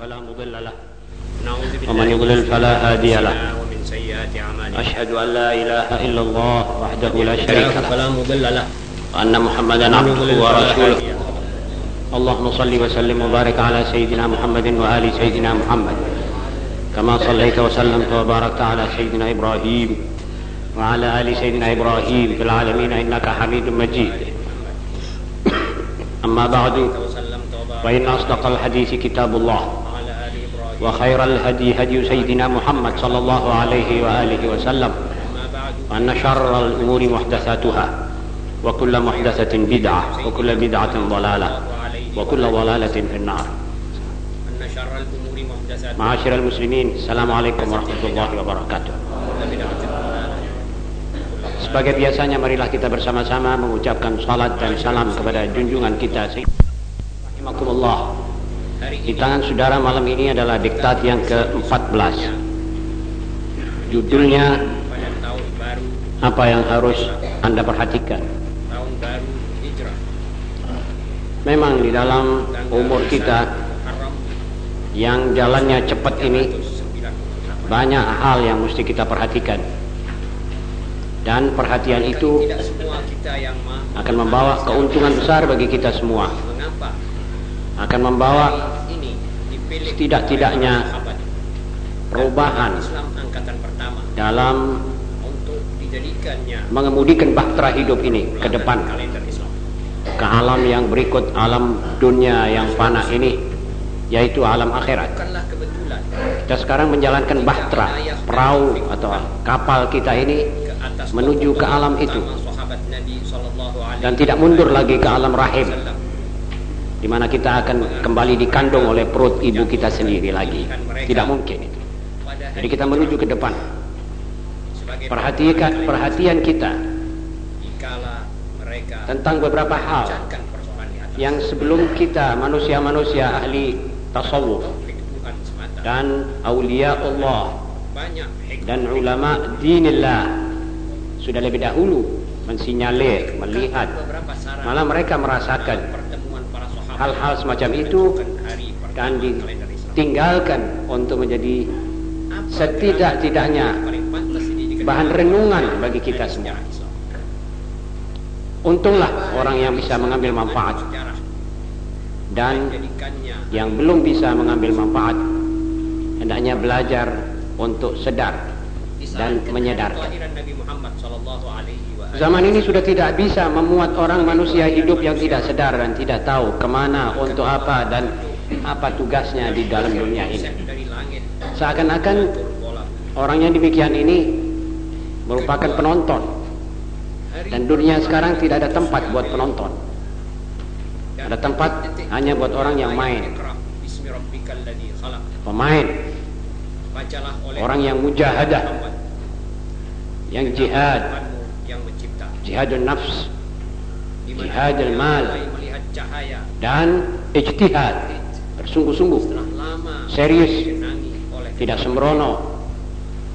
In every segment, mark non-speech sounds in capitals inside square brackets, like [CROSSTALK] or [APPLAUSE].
فلا مضل له. ومن يضلل فلا هادي له. ومن سيئات أعمالنا. أشهد أن لا إله إلا الله وحده لا شريك له. فلا مضل له. وأن محمدا عبده ورسوله. اللهم صل وسلم وبارك على سيدنا محمد وآل سيدنا محمد. كما صليت وسلمت وباركت على سيدنا إبراهيم وعلى آل سيدنا إبراهيم في العالمين إنك حميد مجيد. أما بعد فإن أصدق الحديث كتاب الله. وخير الهدي هدي سيدنا محمد صلى الله عليه وآله وسلم أما بعد وأن شر الأمور محدثاتها وكل محدثة بدعة وكل بدعة ضلالة وعليه وكل ضلالة في النار أن شر الأمور محدثاتها معاشر المسلمين السلام عليكم ورحمة الله وبركاته وكل بدعة ضلالة Sebagai biasanya marilah kita bersama-sama mengucapkan salat dan salam kepada junjungan kita Rahimakumullah Hari di tangan saudara malam ini adalah diktat yang ke-14 Judulnya apa yang harus Anda perhatikan? Memang di dalam umur kita yang jalannya cepat ini 198 banyak hal yang mesti kita perhatikan. Dan perhatian itu akan membawa keuntungan besar bagi kita semua. Mengapa akan membawa sahabat. perubahan dalam mengemudikan bahtera hidup ini ke depan. ke alam yang berikut alam dunia yang fana ini yaitu alam akhirat. Kita sekarang menjalankan bahtera perahu atau kapal kita ini menuju ke alam itu. dan tidak mundur lagi ke alam rahim di mana kita akan kembali dikandung oleh perut ibu kita sendiri lagi. Tidak mungkin itu. Jadi kita menuju ke depan. Perhatikan perhatian kita tentang beberapa hal yang sebelum kita manusia-manusia ahli tasawuf dan aulia Allah dan ulama dinillah sudah lebih dahulu mensinyalir, melihat malah mereka merasakan hal-hal semacam itu dan ditinggalkan untuk menjadi setidak-tidaknya bahan renungan bagi kita semua. Untunglah orang yang bisa mengambil manfaat dan yang belum bisa mengambil manfaat hendaknya belajar untuk sedar dan disarankan Zaman ini sudah tidak bisa memuat orang manusia hidup yang tidak sedar dan tidak tahu ke mana, untuk apa dan apa tugasnya di dalam dunia ini. Seakan-akan orang yang demikian ini merupakan penonton. Dan dunia sekarang tidak ada tempat buat penonton. Ada tempat hanya buat orang yang main, pemain, orang yang mujahadah, yang jihad, Jihadun nafs dia mal. dan ijtihad, bersungguh-sungguh, serius, tidak sembrono,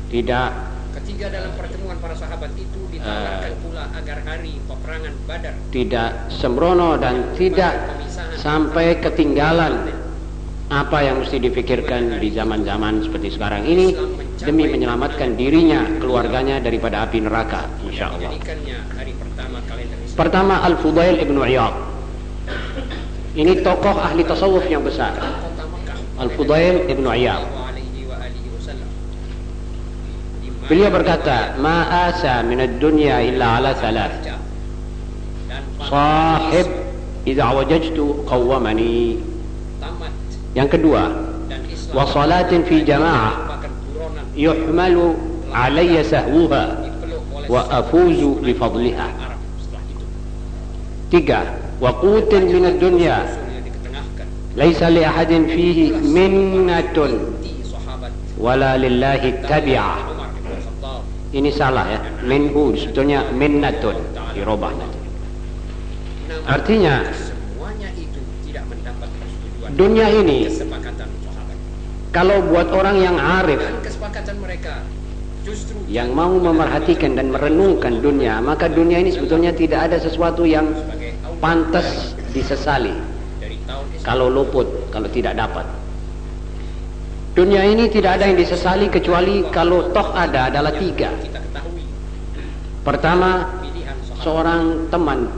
tidak ketiga dalam pertemuan para sahabat itu ditawarkan Eh. pula agar hari peperangan Badar tidak sembrono dan tidak sampai ketinggalan apa yang mesti dipikirkan di zaman-zaman seperti sekarang ini demi menyelamatkan dirinya, keluarganya daripada api neraka, insya Allah. pertama Al-Fudail Ibn Iyad. Ini tokoh ahli tasawuf yang besar. Al-Fudail Ibn Iyad. Beliau berkata, "Ma asa min ad-dunya illa ala thalath. Sahib idza wajajtu qawwamani." Yang kedua, wa salatin fi jamaah yuhmalu alayya sahwuha wa afuzu bi fadliha. Tiga, wa qutin min ad-dunya. Laisa li ahadin fihi minnatun wala lillahi tabi'ah. Ini salah ya. Minhu sebetulnya minnatun dirubah Artinya semuanya itu tidak mendapat persetujuan dunia ini kesepakatan kalau buat orang yang arif dan kesepakatan mereka justru yang mau memerhatikan dan merenungkan dunia, maka dunia ini sebetulnya tidak ada sesuatu yang pantas disesali. kalau luput, kalau tidak dapat. Dunia ini tidak ada yang disesali kecuali kalau toh ada adalah tiga. Pertama, seorang teman.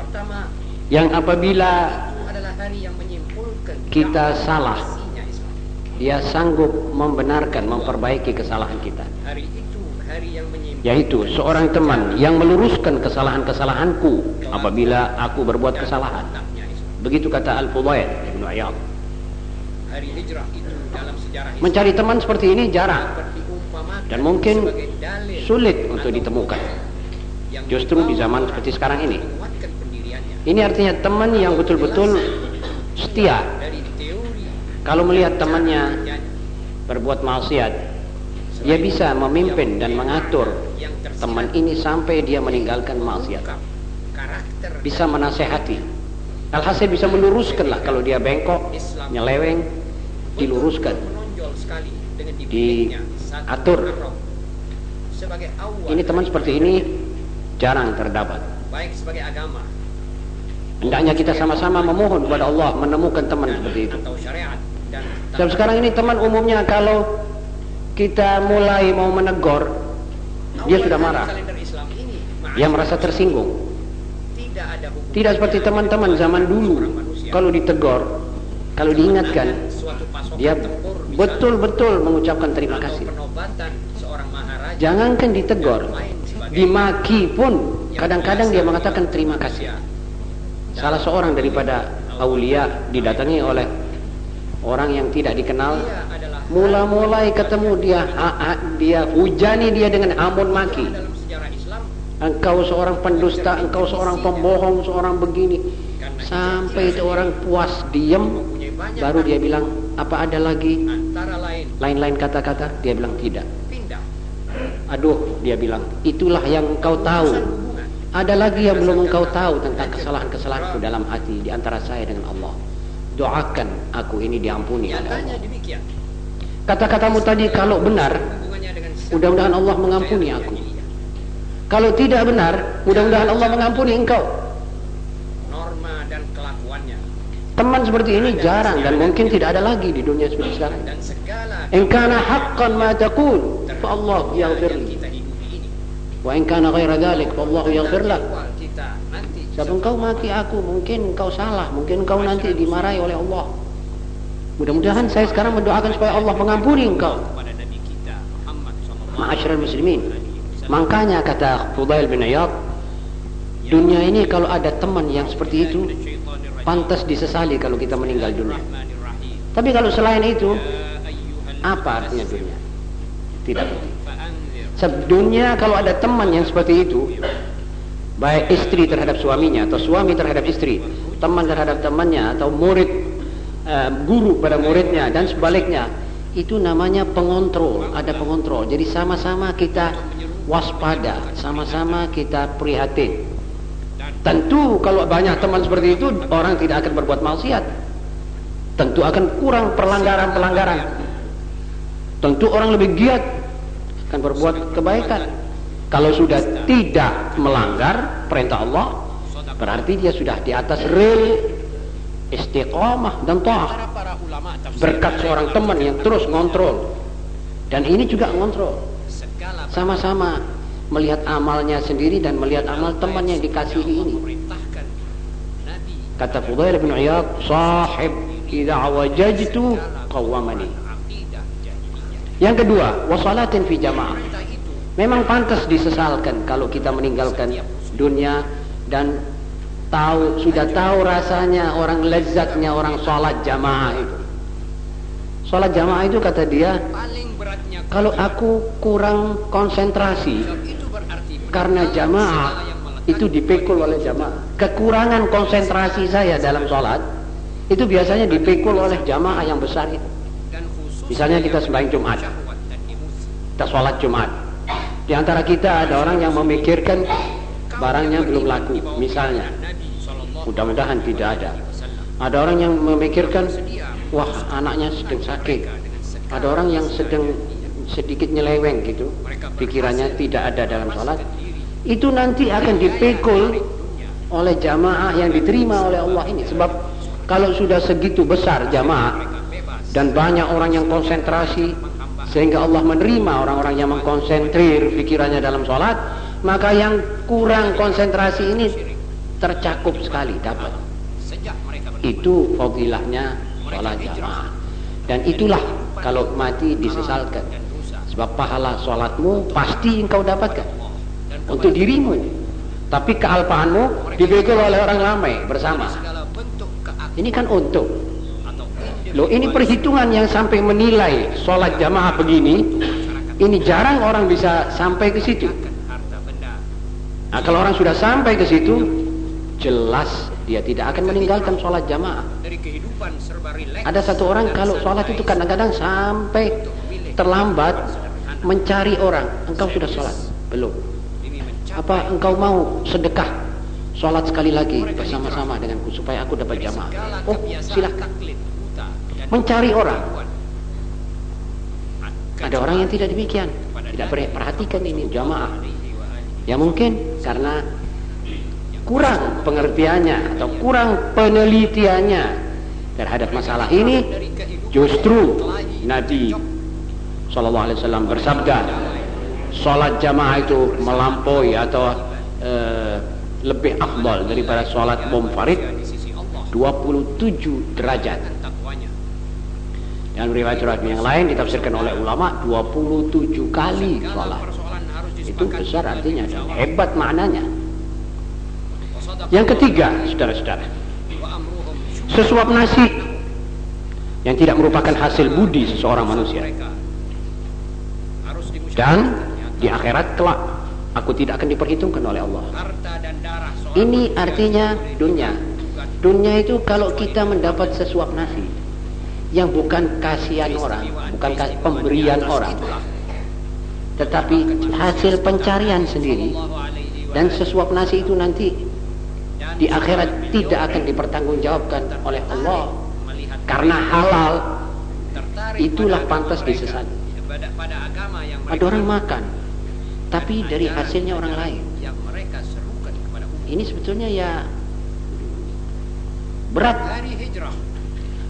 Pertama, yang apabila itu adalah hari yang menyimpulkan Kita salah. dia sanggup membenarkan, memperbaiki kesalahan kita. Hari itu hari yang menyimpulkan Yaitu seorang teman yang meluruskan kesalahan-kesalahanku apabila aku berbuat kesalahan. Begitu kata Al-Fudail Ibn Iyad. Hari hijrah itu dalam sejarah Islam Mencari teman seperti ini jarang dan mungkin sulit untuk ditemukan. Justru di zaman seperti sekarang ini. Ini artinya teman yang betul-betul setia. Kalau melihat temannya berbuat maksiat, dia bisa memimpin dan mengatur teman ini sampai dia meninggalkan maksiat. Bisa menasehati. Alhasil bisa meluruskan lah kalau dia bengkok, nyeleweng, diluruskan. Diatur. Ini teman seperti ini jarang terdapat. baik sebagai agama Hendaknya kita sama-sama memohon kepada Allah menemukan teman seperti itu. Sebab sekarang ini teman umumnya kalau kita mulai mau menegur, dia awal sudah marah. Dia merasa tersinggung. tidak ada hubungan Tidak seperti teman-teman zaman dulu. Kalau ditegur, kalau diingatkan, dia betul-betul mengucapkan terima kasih. Jangankan ditegur, dimaki pun kadang-kadang dia mengatakan terima kasih. Salah seorang daripada aulia didatangi oleh orang yang tidak dikenal. Adalah Mula-mulai ketemu dia, ha- ha- dia hujani dia dengan amun maki. Engkau seorang pendusta, engkau seorang pembohong, seorang begini. Sampai itu orang puas diem, baru dia bilang, apa ada lagi antara lain lain-lain kata-kata? Dia bilang tidak. Aduh, dia bilang, itulah yang engkau tahu. Ada lagi yang belum engkau tahu tentang kesalahan-kesalahanku dalam hati di antara saya dengan Allah. Doakan aku ini diampuni oleh nyatanya Allah. Kata-katamu tadi kalau benar, mudah-mudahan Allah mengampuni aku. Kalau tidak benar, mudah-mudahan Allah mengampuni engkau. norma dan kelakuannya Teman seperti ini jarang dan mungkin tidak ada lagi di dunia seperti sekarang. In kana haqqan ma taqul, fa Allah yang yaghfir Wa in kana ghaira dhalik, fa Allah yaghfir lak. Sebab engkau maki aku, mungkin engkau salah, mungkin engkau nanti dimarahi oleh Allah. Mudah-mudahan saya sekarang mendoakan supaya Allah mengampuni engkau. Ma'asyiral muslimin. Makanya kata Fudail bin Iyad, dunia ini kalau ada teman yang seperti itu, pantas disesali kalau kita meninggal dunia. Tapi kalau selain itu, apa artinya dunia? Tidak penting. Sebab dunia kalau ada teman yang seperti itu, baik istri terhadap suaminya atau suami terhadap istri, teman terhadap temannya atau murid eh, guru pada muridnya dan sebaliknya, itu namanya pengontrol, ada pengontrol. Jadi sama-sama kita waspada, sama-sama kita prihatin. Tentu kalau banyak teman seperti itu, orang tidak akan berbuat maksiat. Tentu akan kurang pelanggaran-pelanggaran. Tentu orang lebih giat akan berbuat kebaikan. Kalau sudah tidak melanggar perintah Allah, berarti dia sudah di atas rel istiqamah dan tafsir Berkat seorang teman yang terus ngontrol. Dan ini juga ngontrol. Sama-sama melihat amalnya sendiri dan melihat amal teman yang dikasihi ini. Kata Fudail bin Iyad, "Sahib idza wajajtu qawwamani." Yang kedua, wasalatin fi jamaah. Memang pantas disesalkan kalau kita meninggalkan dunia dan tahu sudah tahu rasanya orang lezatnya orang sholat jamaah itu. Sholat jamaah itu kata dia, kalau aku kurang konsentrasi karena jamaah itu dipikul oleh jamaah. Kekurangan konsentrasi saya dalam sholat itu biasanya dipikul oleh jamaah yang besar itu. Misalnya kita sembahyang Jumat. Kita sholat Jumat. Di antara kita ada orang yang memikirkan barangnya belum laku. Misalnya, mudah-mudahan tidak ada. Ada orang yang memikirkan, wah anaknya sedang sakit. Ada orang yang sedang sedikit nyeleweng gitu. Pikirannya tidak ada dalam sholat. Itu nanti akan dipikul oleh jamaah yang diterima oleh Allah ini. Sebab kalau sudah segitu besar jamaah, dan banyak orang yang konsentrasi sehingga Allah menerima orang-orang yang mengkonsentrir pikirannya dalam sholat maka yang kurang konsentrasi ini tercakup sekali dapat. Itu fadilahnya sholat jamaah. Dan itulah kalau mati disesalkan. Sebab pahala sholatmu pasti engkau dapatkan. Untuk dirimu. Tapi kealpaanmu dibegel oleh orang ramai bersama. Ini kan untuk Loh ini perhitungan yang sampai menilai sholat jamaah begini Ini jarang orang bisa sampai ke situ. Nah kalau orang sudah sampai ke situ Jelas dia tidak akan meninggalkan sholat jamaah. Ada satu orang kalau sholat itu kadang-kadang sampai terlambat Mencari orang Engkau sudah sholat? Belum. Apa engkau mau sedekah Sholat sekali lagi bersama-sama denganku Supaya aku dapat jamaah? Oh silahkan mencari orang. Ada orang yang tidak demikian, tidak perhatikan ini jamaah. Ya mungkin karena kurang pengertiannya atau kurang penelitiannya terhadap masalah ini justru Nabi Shallallahu Alaihi Wasallam bersabda sholat jamaah itu melampaui atau uh, lebih afdal daripada sholat munfarid 27 derajat yang riwayat-riwayat yang lain ditafsirkan oleh ulama 27 kali sholat. Itu besar artinya dan hebat maknanya. Yang ketiga, saudara-saudara, sesuap nasi yang tidak merupakan hasil budi seseorang manusia. Dan di akhirat kelak aku tidak akan diperhitungkan oleh Allah. Ini artinya dunia. Dunia itu kalau kita mendapat sesuap nasi, yang bukan kasihan orang, bukan pemberian orang, tetapi hasil pencarian sendiri dan sesuap nasi itu nanti di akhirat tidak akan dipertanggungjawabkan oleh Allah karena halal. Itulah pantas disesat. Ada orang makan tapi dari hasilnya orang lain. Ini sebetulnya ya berat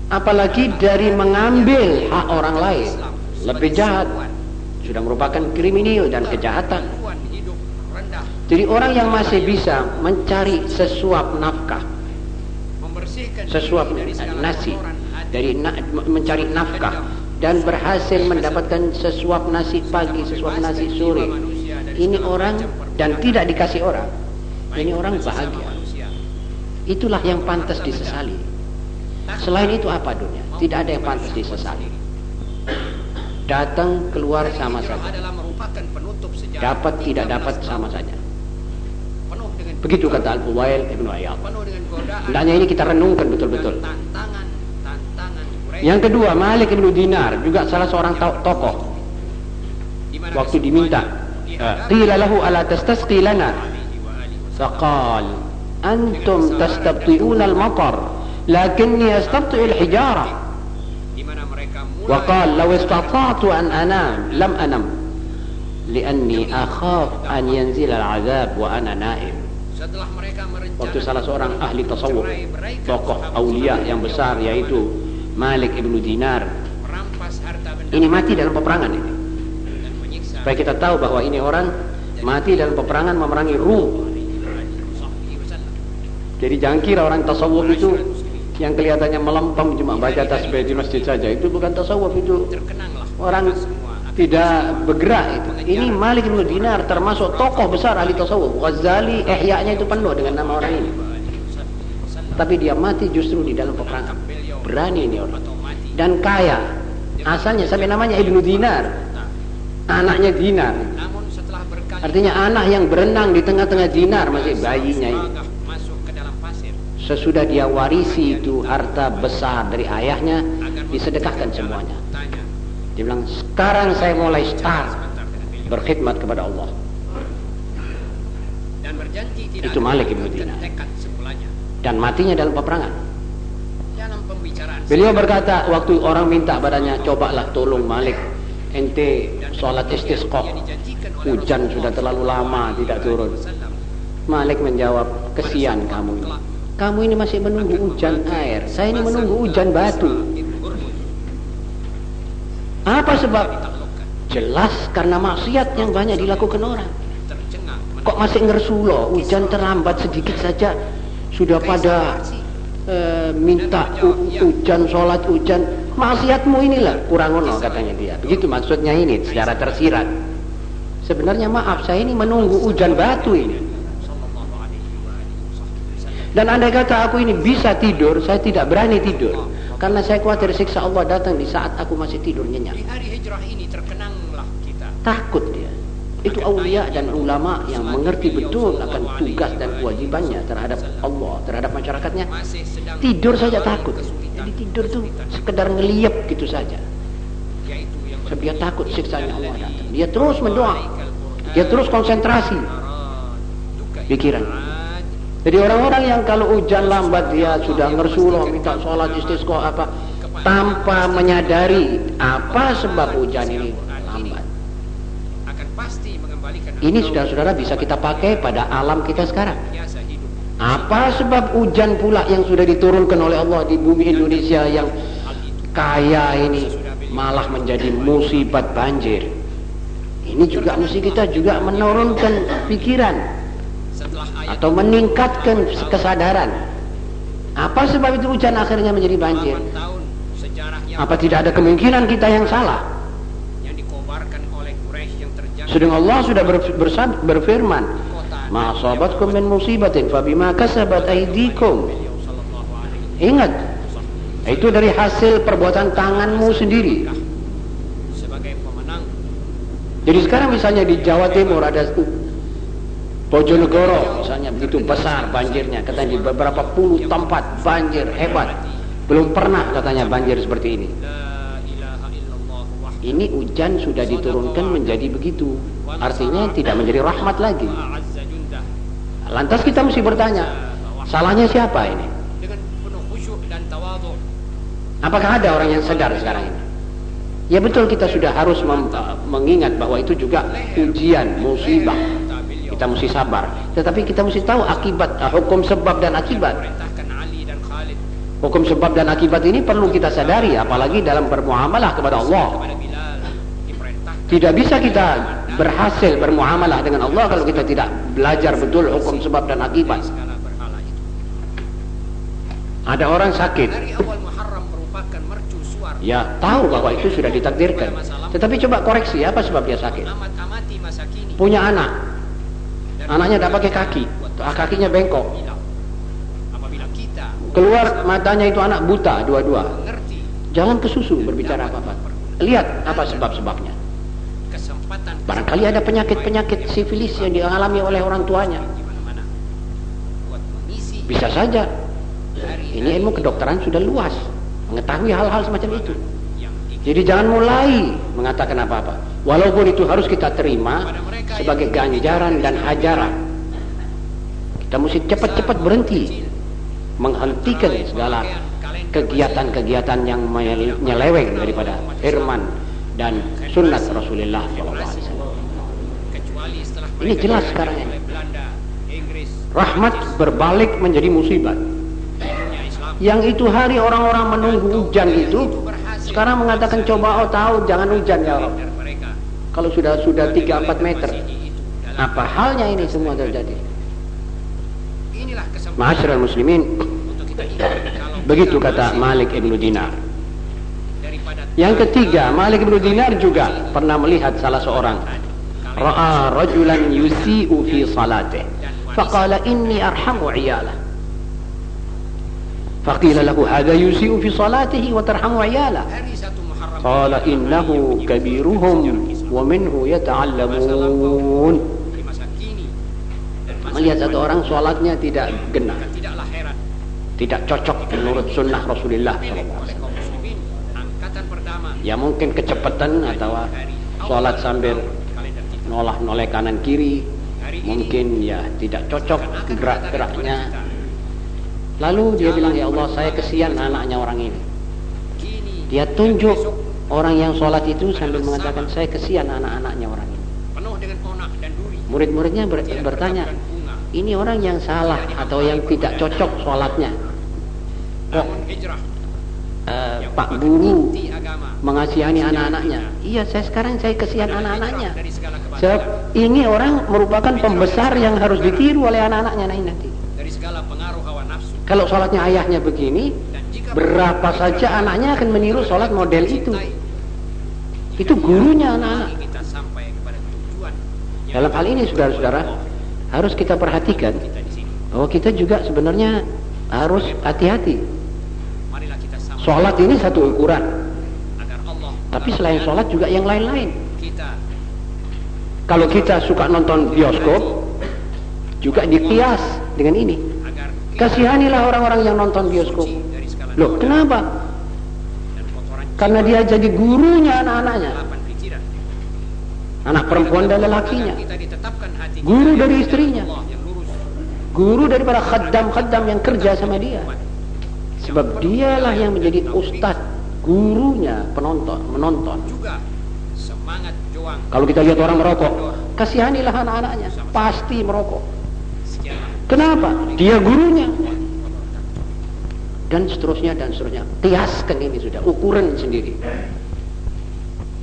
apalagi dari mengambil hak orang lain. Lebih jahat. Sudah merupakan kriminal dan kejahatan. Jadi orang yang masih bisa mencari sesuap nafkah. Sesuap nasi. Dari na, mencari nafkah. Dan berhasil mendapatkan sesuap nasi pagi sesuap nasi sore. Ini orang dan tidak dikasih orang. Ini orang bahagia. Itulah yang pantas disesali Selain itu apa dunia? Tidak ada yang pantas disesali. Datang keluar sama saja. Dapat tidak dapat sama saja. Begitu kata Al-Fuwail Ibn Ayyad. Hendaknya ini kita renungkan betul-betul. Yang kedua, Malik Ibn Dinar juga salah seorang tokoh. Waktu diminta, qila lahu ala tastasqi lana. Faqal, antum tastabti'una al-matar. لكني أستبطئ الحجارة وقال لو استطعت أن أنام لم أنم لأني أخاف أن ينزل العذاب وأنا نائم waktu salah seorang ahli tasawuf tokoh aulia yang besar yaitu Malik ibnu Dinar ini mati dalam peperangan ini supaya kita tahu bahwa ini orang mati dalam peperangan memerangi Rum jadi jangan kira orang tasawuf itu yang kelihatannya melempem cuma baca tasbih di masjid saja. Itu bukan tasawuf itu orang tidak bergerak itu. ini Malik bin Dinar termasuk tokoh besar ahli tasawuf. Ghazali ihya-nya itu penuh dengan nama orang ini. Tapi dia mati justru di dalam peperangan. Berani ini orang. Dan kaya. Asalnya sampai namanya Ibnu Dinar. Anaknya Dinar. Artinya anak yang berenang di tengah-tengah Dinar masih bayinya ini sesudah dia warisi itu harta besar dari ayahnya disedekahkan semuanya. Dia bilang sekarang saya mulai start berkhidmat kepada Allah. Itu Malik Ibn Dinar. Dan matinya dalam peperangan. Beliau berkata waktu orang minta badannya cobalah tolong Malik. Ente sholat istisqa hujan sudah terlalu lama tidak turun. Malik menjawab kesian kamu ini kamu ini masih menunggu hujan air. Saya ini menunggu hujan batu. Apa sebab? Jelas karena maksiat yang banyak dilakukan orang. Kok masih ngersulo, hujan terlambat sedikit saja sudah pada eh, minta hu- hujan, sholat hujan. Maksiatmu inilah kurang ono katanya dia. Begitu maksudnya ini secara tersirat. Sebenarnya maaf, saya ini menunggu hujan batu ini. Sallallahu alaihi wa alihi wasallam. Dan andai kata aku ini bisa tidur, saya tidak berani tidur. Karena saya khawatir siksa Allah datang di saat aku masih tidur nyenyak. Di hari hijrah ini terkenanglah kita. Takut dia. Itu aulia dan ulama yang mengerti betul akan tugas dan kewajibannya terhadap Allah, terhadap masyarakatnya. Tidur saja takut. Jadi tidur tuh sekedar ngeliep gitu saja. Sebab dia takut siksanya Allah "Innal datang. Dia terus mendoa. Dia terus konsentrasi. Pikiran. Jadi orang-orang yang kalau hujan lambat dia sudah ngersuloh minta sholat istisqa apa tanpa menyadari apa sebab hujan ini lambat. Ini engkau saudara-saudara bisa kita pakai pada alam kita sekarang. Apa sebab hujan pula yang sudah diturunkan oleh Allah di bumi Indonesia yang kaya ini malah menjadi musibat banjir. Ini juga mesti kita juga menurunkan pikiran atau meningkatkan kesadaran. Apa sebab itu hujan akhirnya menjadi banjir? 8 tahun sejarah yang Apa tidak ada kemungkinan kita yang salah? Sedang Allah sudah ber- bersab- berfirman, "Ma asabatkum min musibatin fabima kasabat aydikum." Ingat, itu dari hasil perbuatan tanganmu sendiri. Jadi sekarang misalnya di Jawa Timur ada Bojonegoro misalnya begitu besar banjirnya. Katanya di beberapa puluh tempat banjir hebat. Belum pernah katanya banjir seperti ini. Ini hujan sudah diturunkan menjadi begitu. Artinya tidak menjadi rahmat lagi. Lantas kita mesti bertanya salahnya siapa ini? Apakah ada orang yang sadar sekarang ini? Ya betul kita sudah harus mengingat bahwa itu juga ujian musibah kita mesti sabar. Tetapi kita mesti tahu akibat uh, hukum sebab dan akibat. Hukum sebab dan akibat ini perlu kita sadari apalagi dalam bermuamalah kepada Allah. tidak bisa kita berhasil bermuamalah dengan Allah kalau kita tidak belajar betul hukum sebab dan akibat. ada orang sakit. Ya tahu bahwa itu sudah ditakdirkan. Tetapi coba koreksi apa sebab dia sakit? Punya anak anaknya tidak pakai kaki. Kakinya bengkok. Keluar matanya itu anak buta dua-dua. Jangan ke susu berbicara apa-apa. Lihat apa sebab-sebabnya. Barangkali ada penyakit-penyakit sifilis yang dialami oleh orang tuanya. Bisa saja. Ini ilmu kedokteran sudah luas. Mengetahui hal-hal semacam itu jadi jangan mulai mengatakan apa-apa walaupun itu harus kita terima sebagai ganjaran dan hajaran kita mesti cepat-cepat berhenti menghentikan segala kegiatan-kegiatan yang menyeleweng daripada firman dan sunnat Rasulullah SAW. Ini jelas sekarang ini. Rahmat berbalik menjadi musibah. Yang itu hari orang-orang menunggu hujan itu, sekarang mengatakan coba oh tahu jangan hujan ya Allah. Kalau sudah sudah 3-4 meter, masihi itu dalam apa halnya ini semua terjadi? inilah muslimin, begitu kata Malik ibnu Dinar. Yang ketiga, Malik ibnu Dinar juga pernah melihat salah seorang ra'a rajulan yusi'u fi salatih faqala inni arhamu iyalah فقيل له هذا يسيء في صلاته وترحم عياله hari satu Muharram قال إنه كبيرهم ومنه يتعلمون di masa kini dan masa melihat depan satu orang sholatnya tidak genah maka tidaklah heran tidak cocok menurut sunnah Rasulullah milik SAW. oleh kaum muslimin angkatan pertama ya mungkin kecepatan atau sholat sambil kalender kita nolak noleh kanan kiri hari ini mungkin ya tidak cocok akan ada gerak-geraknya kepada kita. lalu dia bilang ya Allah saya kesian anaknya orang ini dia tunjuk orang yang sholat itu sambil mengatakan saya kesian anak-anaknya orang ini murid-muridnya ber- bertanya ini orang yang salah atau yang tidak cocok sholatnya kok uh, Pak Guru mengasihani anak-anaknya. Iya, saya sekarang saya kesian anak-anaknya. Sebab ini orang merupakan pembesar yang harus ditiru oleh anak-anaknya nanti. Kalau sholatnya ayahnya begini, berapa saja anaknya akan meniru sholat model itu. Itu gurunya anak-anak. Dalam hal ini saudara-saudara harus kita perhatikan bahwa kita juga sebenarnya harus hati-hati. Sholat ini satu ukuran, tapi selain sholat juga yang lain-lain. Kalau kita suka nonton bioskop, juga dikias dengan ini. Kasihanilah orang-orang yang nonton bioskop. Loh, kenapa? Karena dia jadi gurunya anak-anaknya, anak perempuan dan lelakinya, Guru dari istrinya. Guru daripada khaddam-khaddam yang kerja sama dia. Sebab dialah yang menjadi ustadz, gurunya penonton, menonton. Kalau kita lihat orang merokok, kasihanilah anak-anaknya, pasti merokok. Kenapa? Dia gurunya. Dan seterusnya dan seterusnya. Kiaskan ini sudah, ukuran sendiri.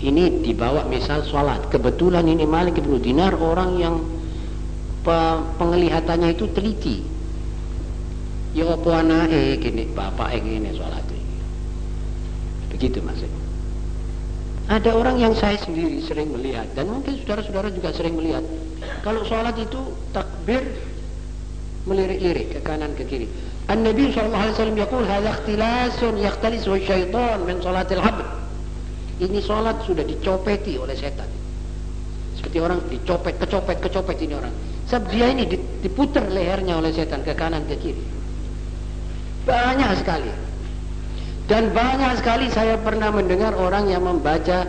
Ini dibawa misal sholat. Kebetulan ini Malik bin Dinar orang yang pe- penglihatannya itu teliti. Ya apa anake gini, bapak gini sholat ini. Begitu maksudnya. Ada orang yang saya sendiri sering melihat dan mungkin saudara-saudara juga sering melihat. Kalau sholat itu takbir melirik-lirik ke kanan ke kiri. An-Nabi sallallahu alaihi wasallam yaqul hadza ikhtilasun yakhtalisuhu syaitan min salatil abd. Ini sholat sudah dicopeti oleh setan. Seperti orang dicopet, kecopet, kecopet ini orang. Sebab dia ini diputar lehernya oleh setan ke kanan ke kiri. Banyak sekali. Dan banyak sekali saya pernah mendengar orang yang membaca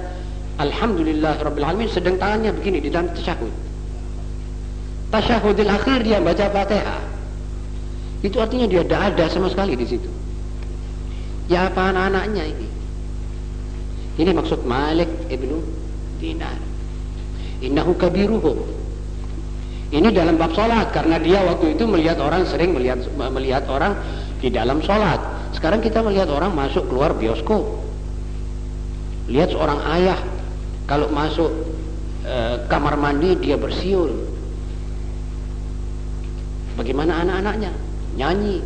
Alhamdulillah Rabbil Alamin sedang tangannya begini di dalam tasyahud. Tasyahudil akhir dia baca Fatihah. Itu artinya dia tidak ada sama sekali di situ. Ya apa anak-anaknya ini? Ini maksud Malik ibnu Dinar. Innahu kabiruhum. Ini dalam bab sholat karena dia waktu itu melihat orang sering melihat melihat orang di dalam sholat. Sekarang kita melihat orang masuk keluar bioskop. Lihat seorang ayah kalau masuk e, kamar mandi dia bersiul. Bagaimana anak-anaknya? Nyanyi,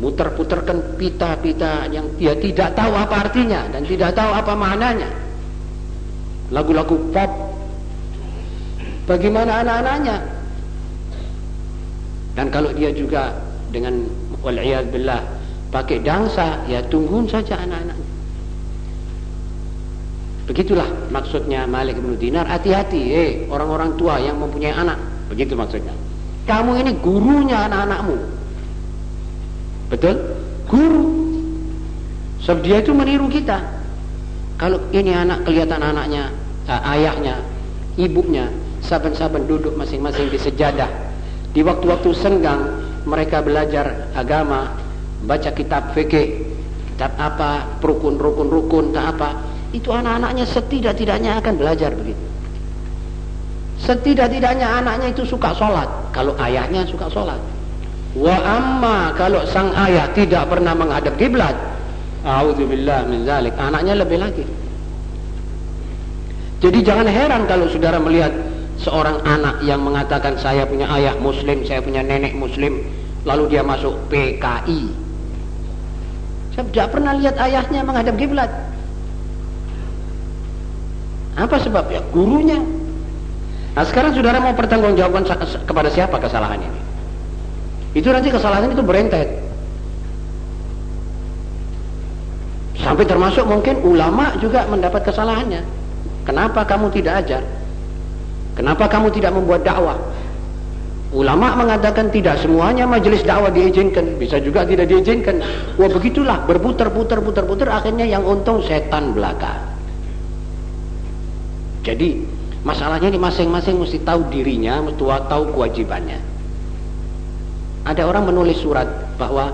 muter-puterkan pita-pita yang dia tidak tahu apa artinya dan tidak tahu apa maknanya. Lagu-lagu pop. Bagaimana anak-anaknya? Dan kalau dia juga dengan wal'iyad billah pakai dangsa, ya tungguin saja anak-anaknya. Begitulah maksudnya Malik bin Dinar, hati-hati eh orang-orang tua yang mempunyai anak. Begitu maksudnya. Kamu ini gurunya anak-anakmu. Betul? Guru. Sebab dia itu meniru kita. Kalau ini anak kelihatan anaknya, eh, ayahnya, ibunya, saben-saben duduk masing-masing di sejadah. Di waktu-waktu senggang mereka belajar agama, baca kitab fikih, kitab apa, rukun-rukun rukun, tak apa. Itu anak-anaknya setidak-tidaknya akan belajar begitu. Setidak-tidaknya anaknya itu suka sholat. Kalau ayahnya suka sholat. Wa amma kalau sang ayah tidak pernah menghadap kiblat, A'udzubillah min zalik. Anaknya lebih lagi. Jadi jangan heran kalau saudara melihat seorang anak yang mengatakan saya punya ayah muslim, saya punya nenek muslim, lalu dia masuk PKI. Saya tidak pernah lihat ayahnya menghadap kiblat. Apa sebabnya? Gurunya. Nah sekarang saudara mau pertanggungjawabkan kepada siapa kesalahan ini? Itu nanti kesalahan itu berentet. Sampai termasuk mungkin ulama juga mendapat kesalahannya. Kenapa kamu tidak ajar? Kenapa kamu tidak membuat dakwah? Ulama mengatakan tidak semuanya majelis dakwah diizinkan, bisa juga tidak diizinkan. Wah begitulah berputar-putar putar-putar akhirnya yang untung setan belaka. Jadi masalahnya ini masing-masing mesti tahu dirinya, mesti tahu kewajibannya. Ada orang menulis surat bahwa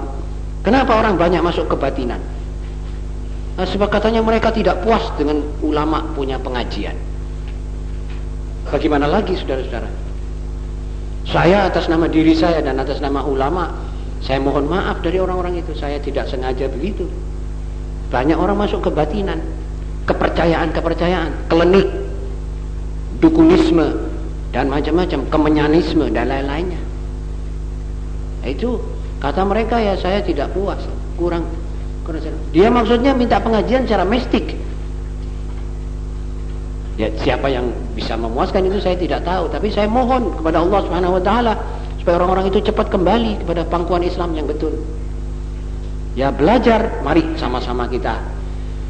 kenapa orang banyak masuk kebatinan? Nah, sebab katanya mereka tidak puas dengan ulama punya pengajian. Bagaimana lagi saudara-saudara? Saya atas nama diri saya dan atas nama ulama, saya mohon maaf dari orang-orang itu. Saya tidak sengaja begitu. Banyak orang masuk ke batinan, kepercayaan-kepercayaan, klenik, dukunisme, dan macam-macam, kemenyanisme dan lain-lainnya. Itu kata mereka ya saya tidak puas, kurang. Dia maksudnya minta pengajian secara mistik. Ya siapa yang bisa memuaskan itu saya tidak tahu, tapi saya mohon kepada Allah Subhanahu wa taala supaya orang-orang itu cepat kembali kepada pangkuan Islam yang betul. Ya belajar, mari sama-sama kita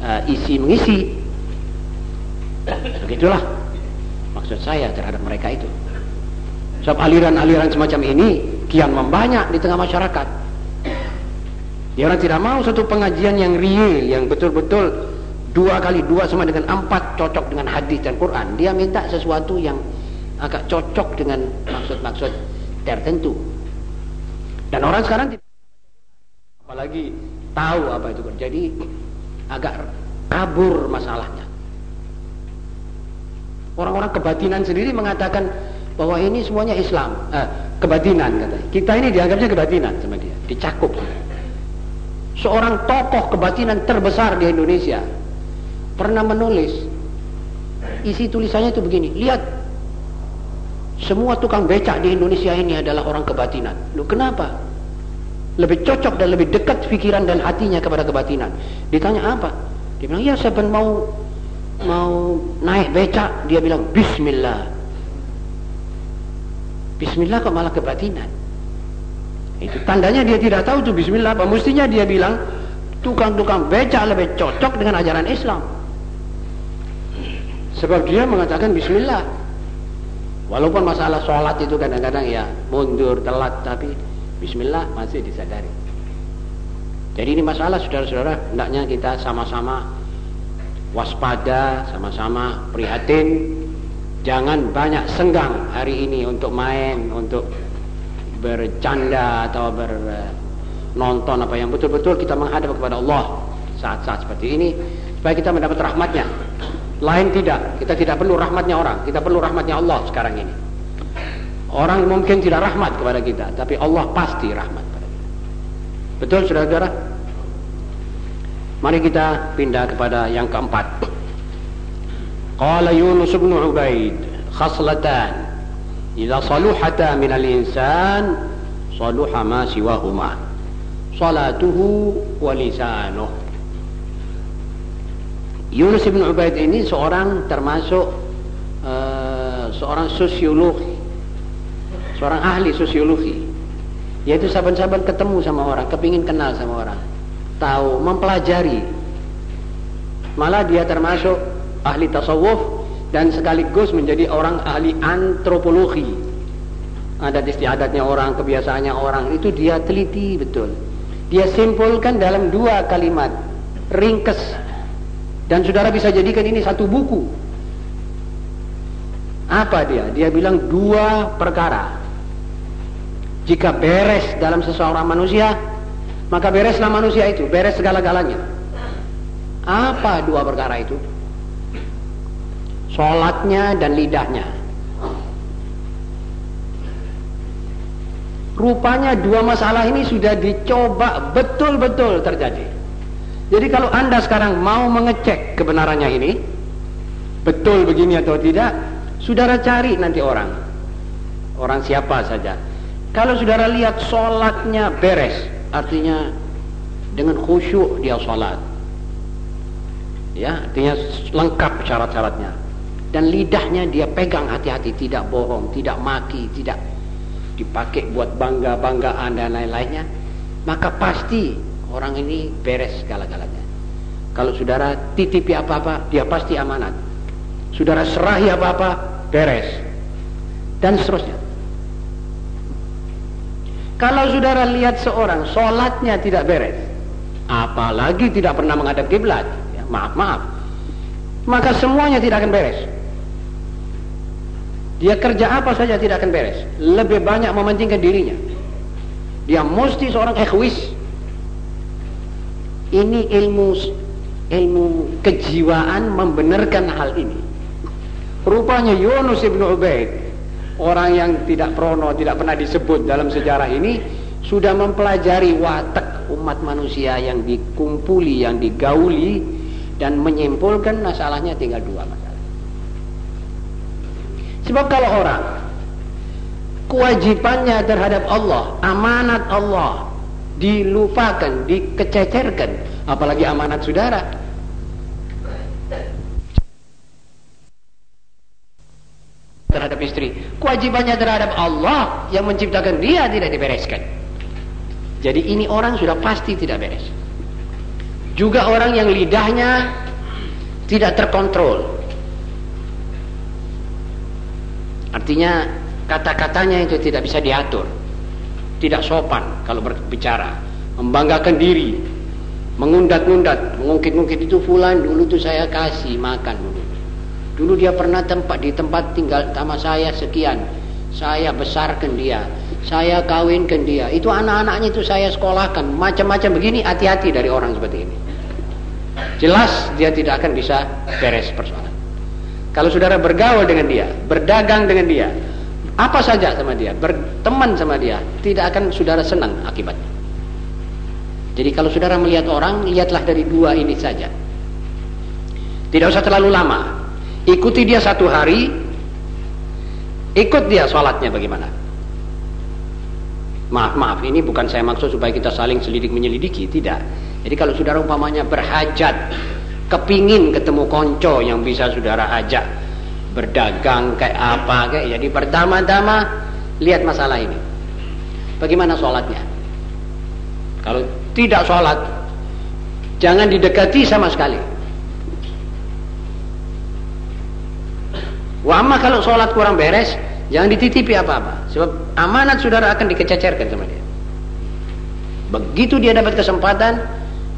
uh, isi mengisi. Begitulah maksud saya terhadap mereka itu. Sebab aliran-aliran semacam ini kian membanyak di tengah masyarakat. Dia orang tidak mau satu pengajian yang real, yang betul-betul dua kali dua sama dengan empat cocok dengan hadis dan Quran dia minta sesuatu yang agak cocok dengan maksud-maksud tertentu dan orang sekarang tidak apalagi tahu apa itu jadi agak kabur masalahnya orang-orang kebatinan sendiri mengatakan bahwa ini semuanya Islam. Eh, kebatinan katanya kita ini dianggapnya kebatinan sama dia. Dicakup. Seorang tokoh kebatinan terbesar di Indonesia pernah menulis isi tulisannya itu begini lihat semua tukang becak di Indonesia ini adalah orang kebatinan. Lu kenapa? Lebih cocok dan lebih dekat pikiran dan hatinya kepada kebatinan. Ditanya apa? Dia bilang ya saya mau mau naik becak dia bilang bismillah bismillah kok malah kebatinan itu tandanya dia tidak tahu tuh bismillah apa mestinya dia bilang tukang-tukang becak lebih cocok dengan ajaran Islam Sebab dia mengatakan bismillah. Walaupun masalah sholat itu kadang-kadang ya mundur, telat, tapi bismillah masih disadari. Jadi ini masalah saudara-saudara, hendaknya kita sama-sama waspada, sama-sama prihatin. Jangan banyak senggang hari ini untuk main, untuk bercanda atau bernonton apa yang betul-betul kita menghadap kepada Allah saat-saat seperti ini supaya kita mendapat rahmatnya lain tidak, kita tidak perlu rahmatnya orang, kita perlu rahmatnya Allah sekarang ini. Orang mungkin tidak rahmat kepada kita, tapi Allah pasti rahmat kepada kita. Betul saudara-saudara? Mari kita pindah kepada yang keempat. Qala Yunus bin Ubaid khaslatan idza saluhata min al-insan saluha ma siwahuma salatuhu wa lisanuhu Yunus bin Ubaid ini seorang termasuk uh, seorang sosiologi seorang ahli sosiologi. Yaitu saban-saban ketemu sama orang kepingin kenal sama orang tahu mempelajari malah dia termasuk ahli tasawuf dan sekaligus menjadi orang ahli antropologi adat istiadatnya orang kebiasaannya orang itu dia teliti betul dia simpulkan dalam dua kalimat ringkes dan saudara bisa jadikan ini satu buku. Apa dia? Dia bilang dua perkara. Jika beres dalam seseorang manusia, maka bereslah manusia itu, beres segala-galanya. Apa dua perkara itu? Sholatnya dan lidahnya. Rupanya dua masalah ini sudah dicoba betul-betul terjadi. Jadi kalau anda sekarang mau mengecek kebenarannya ini, betul begini atau tidak, saudara cari nanti orang. Orang siapa saja. Kalau saudara lihat sholatnya beres, artinya dengan khusyuk dia sholat. Ya, artinya lengkap syarat-syaratnya. Dan lidahnya dia pegang hati-hati, tidak bohong, tidak maki, tidak dipakai buat bangga-banggaan dan lain-lainnya. Maka pasti orang ini beres segala-galanya. Kalau saudara titipi apa-apa, dia pasti amanat. Saudara serahi apa-apa, beres. Dan seterusnya. Kalau saudara lihat seorang sholatnya tidak beres, apalagi tidak pernah menghadap kiblat, ya, maaf maaf, maka semuanya tidak akan beres. Dia kerja apa saja tidak akan beres. Lebih banyak mementingkan dirinya. Dia mesti seorang egois ini ilmu ilmu kejiwaan membenarkan hal ini. Rupanya Yunus ibn Ubaid, orang yang tidak prono, tidak pernah disebut dalam sejarah ini, sudah mempelajari watak umat manusia yang dikumpuli, yang digauli dan menyimpulkan masalahnya tinggal dua masalah. Sebab kalau orang kewajibannya terhadap Allah, amanat Allah dilupakan, dikececerkan, apalagi amanat saudara. terhadap istri kewajibannya terhadap Allah yang menciptakan dia tidak dibereskan. Jadi ini orang sudah pasti tidak beres. Juga orang yang lidahnya tidak terkontrol. Artinya kata-katanya itu tidak bisa diatur. Tidak sopan kalau berbicara. Membanggakan diri. Mengundat-undat mengungkit-ungkit itu fulan dulu tuh saya kasih makan dulu dulu dia pernah tempat di tempat tinggal sama saya sekian saya besarkan dia saya kawinkan dia itu anak-anaknya itu saya sekolahkan macam-macam begini hati-hati dari orang seperti ini jelas dia tidak akan bisa beres persoalan kalau saudara bergaul dengan dia berdagang dengan dia apa saja sama dia, berteman sama dia, tidak akan saudara senang akibatnya. Jadi kalau saudara melihat orang, lihatlah dari dua ini saja. Tidak usah terlalu lama. Ikuti dia satu hari, ikut dia sholatnya bagaimana. Maaf, maaf, ini bukan saya maksud supaya kita saling selidik menyelidiki, tidak. Jadi kalau saudara umpamanya berhajat, kepingin ketemu konco yang bisa saudara ajak, berdagang kayak apa kayak jadi pertama-tama lihat masalah ini. Bagaimana sholatnya? Kalau tidak sholat jangan didekati sama sekali wama kalau sholat kurang beres jangan dititipi apa-apa. Sebab amanat saudara akan dikececerkan sama dia. Begitu dia dapat kesempatan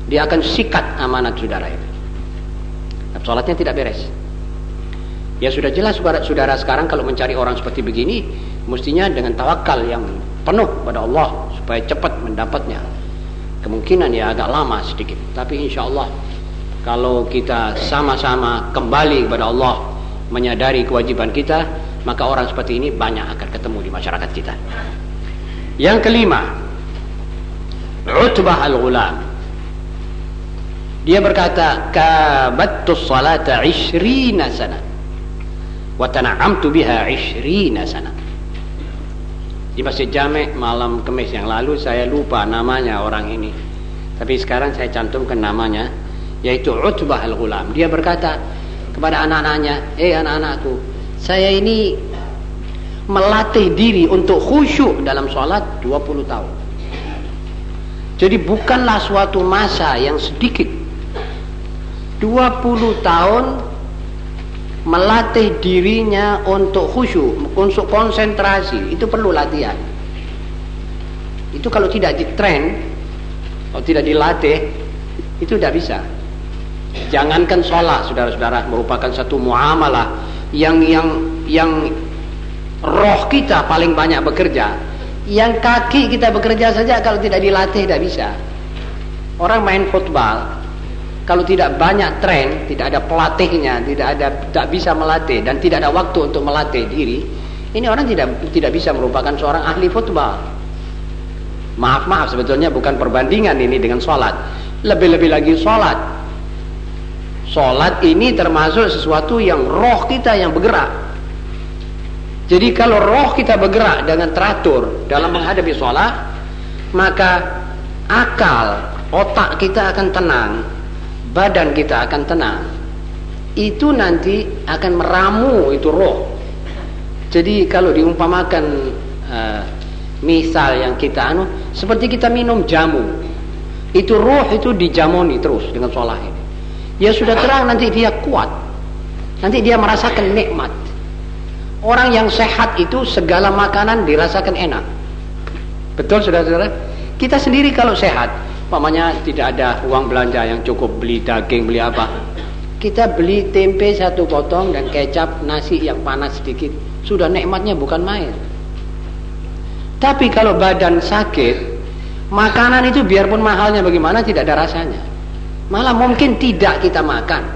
dia akan sikat amanat saudara itu. Sholatnya tidak beres. Ya sudah jelas saudara sekarang kalau mencari orang seperti begini mestinya dengan tawakal yang penuh pada Allah supaya cepat mendapatnya. Kemungkinan ya agak lama sedikit, tapi insya Allah kalau kita sama-sama kembali kepada Allah menyadari kewajiban kita, maka orang seperti ini banyak akan ketemu di masyarakat kita. Yang kelima, Utbah al-Ghulam. Dia berkata, "Kabattu salata 20 sana." wa tana'amtu biha 20 sana di Masjid Jamek malam kemis yang lalu saya lupa namanya orang ini tapi sekarang saya cantumkan namanya yaitu Utbah al-Ghulam dia berkata kepada anak-anaknya eh anak-anakku saya ini melatih diri untuk khusyuk dalam sholat 20 tahun jadi bukanlah suatu masa yang sedikit 20 tahun melatih dirinya untuk khusyuk, untuk konsentrasi, itu perlu latihan. Itu kalau tidak ditren, kalau tidak dilatih, itu tidak bisa. Jangankan sholat, saudara-saudara, merupakan satu muamalah yang yang yang roh kita paling banyak bekerja. Yang kaki kita bekerja saja kalau tidak dilatih tidak bisa. Orang main football, kalau tidak banyak tren, tidak ada pelatihnya, tidak ada tak bisa melatih dan tidak ada waktu untuk melatih diri, ini orang tidak tidak bisa merupakan seorang ahli football. Maaf maaf sebetulnya bukan perbandingan ini dengan sholat. Lebih-lebih lagi sholat. Sholat ini termasuk sesuatu yang roh kita yang bergerak. Jadi kalau roh kita bergerak dengan teratur dalam menghadapi sholat, maka akal, otak kita akan tenang, badan kita akan tenang. Itu nanti akan meramu itu roh. Jadi kalau diumpamakan uh, misal yang kita anu seperti kita minum jamu. Itu roh itu dijamoni terus dengan sholat ini ya sudah terang nanti dia kuat nanti dia merasakan nikmat orang yang sehat itu segala makanan dirasakan enak betul saudara-saudara kita sendiri kalau sehat Mamanya tidak ada uang belanja yang cukup beli daging, beli apa. Kita beli tempe satu potong dan kecap nasi yang panas sedikit. Sudah nikmatnya bukan main. Tapi kalau badan sakit, makanan itu biarpun mahalnya bagaimana tidak ada rasanya. Malah mungkin tidak kita makan.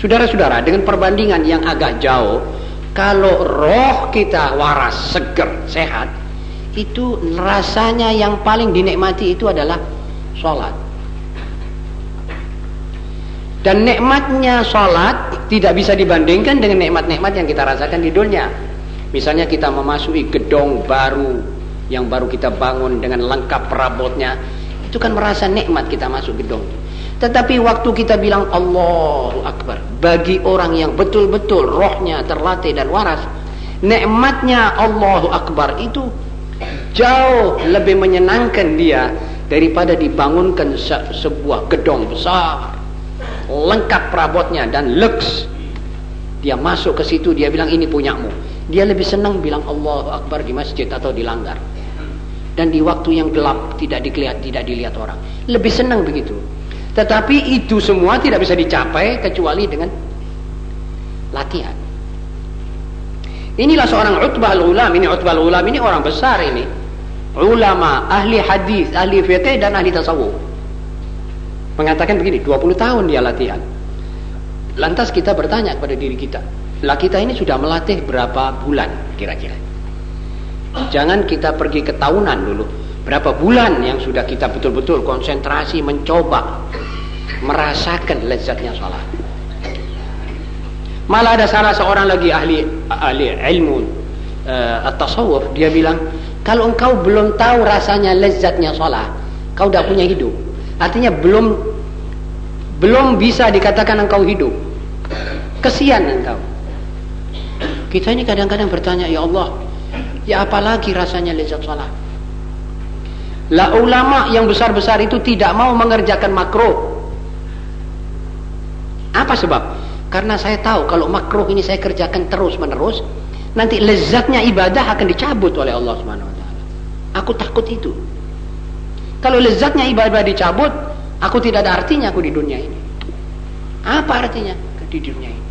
Saudara-saudara, dengan perbandingan yang agak jauh, kalau roh kita waras, seger, sehat, itu rasanya yang paling dinikmati itu adalah sholat. Dan nikmatnya sholat tidak bisa dibandingkan dengan nikmat-nikmat yang kita rasakan di dunia. Misalnya kita memasuki gedung baru yang baru kita bangun dengan lengkap perabotnya. Itu kan merasa nikmat kita masuk gedung. Tetapi waktu kita bilang Allahu Akbar. Bagi orang yang betul-betul rohnya terlatih dan waras. Nikmatnya Allahu Akbar itu jauh lebih menyenangkan dia daripada dibangunkan sebuah gedung besar lengkap perabotnya dan lux dia masuk ke situ dia bilang ini punyamu dia lebih senang bilang Allah Akbar di masjid atau di langgar dan di waktu yang gelap tidak dilihat tidak dilihat orang. Lebih senang begitu. Tetapi itu semua tidak bisa dicapai kecuali dengan latihan. Inilah seorang Utbah al-Ulam. Ini Utbah al-Ulam ini orang besar ini. Ulama ahli hadis ahli fiqh dan ahli tasawuf. Mengatakan begini 20 tahun dia latihan. Lantas kita bertanya kepada diri kita lah kita ini sudah melatih berapa bulan kira-kira jangan kita pergi ke tahunan dulu berapa bulan yang sudah kita betul-betul konsentrasi mencoba merasakan lezatnya sholat malah ada salah seorang lagi ahli ahli ilmu uh, at-tasawuf dia bilang kalau engkau belum tahu rasanya lezatnya sholat kau tidak punya hidup Artinya belum belum bisa dikatakan engkau hidup. Kesian engkau. Kita ini kadang-kadang bertanya, ya Allah, ya apalagi rasanya lezat salat? Lah ulama yang besar-besar itu tidak mau mengerjakan makro. Apa sebab? Karena saya tahu kalau makro ini saya kerjakan terus-menerus, nanti lezatnya ibadah akan dicabut oleh Allah Subhanahu wa taala. Aku takut itu. Kalau lezatnya ibadah dicabut, aku tidak ada artinya aku di dunia ini. Apa artinya di dunia ini?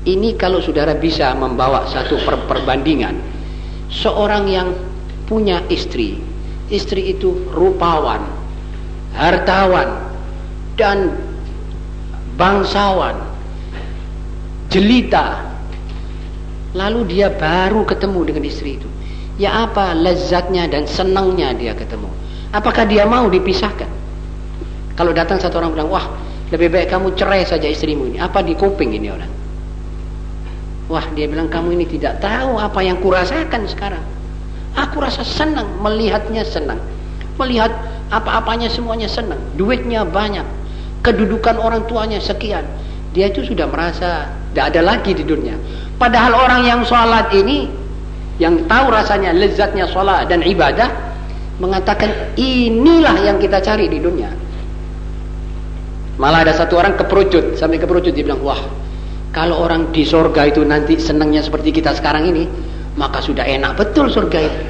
Ini kalau saudara bisa membawa satu per perbandingan. Seorang yang punya istri. Istri itu rupawan, hartawan, dan bangsawan. Jelita. Lalu dia baru ketemu dengan istri itu Ya apa lezatnya dan senangnya dia ketemu. Apakah dia mau dipisahkan? Kalau datang satu orang bilang, wah lebih baik kamu cerai saja istrimu ini. Apa di kuping ini orang? Wah dia bilang kamu ini tidak tahu apa yang kurasakan sekarang. Aku rasa senang melihatnya senang. Melihat apa-apanya semuanya senang. Duitnya banyak. Kedudukan orang tuanya sekian. Dia itu sudah merasa tidak ada lagi di dunia. Padahal orang yang sholat ini yang tahu rasanya lezatnya sholat dan ibadah mengatakan inilah yang kita cari di dunia malah ada satu orang keperucut sampai keperucut dia bilang wah kalau orang di surga itu nanti senangnya seperti kita sekarang ini maka sudah enak betul surga itu.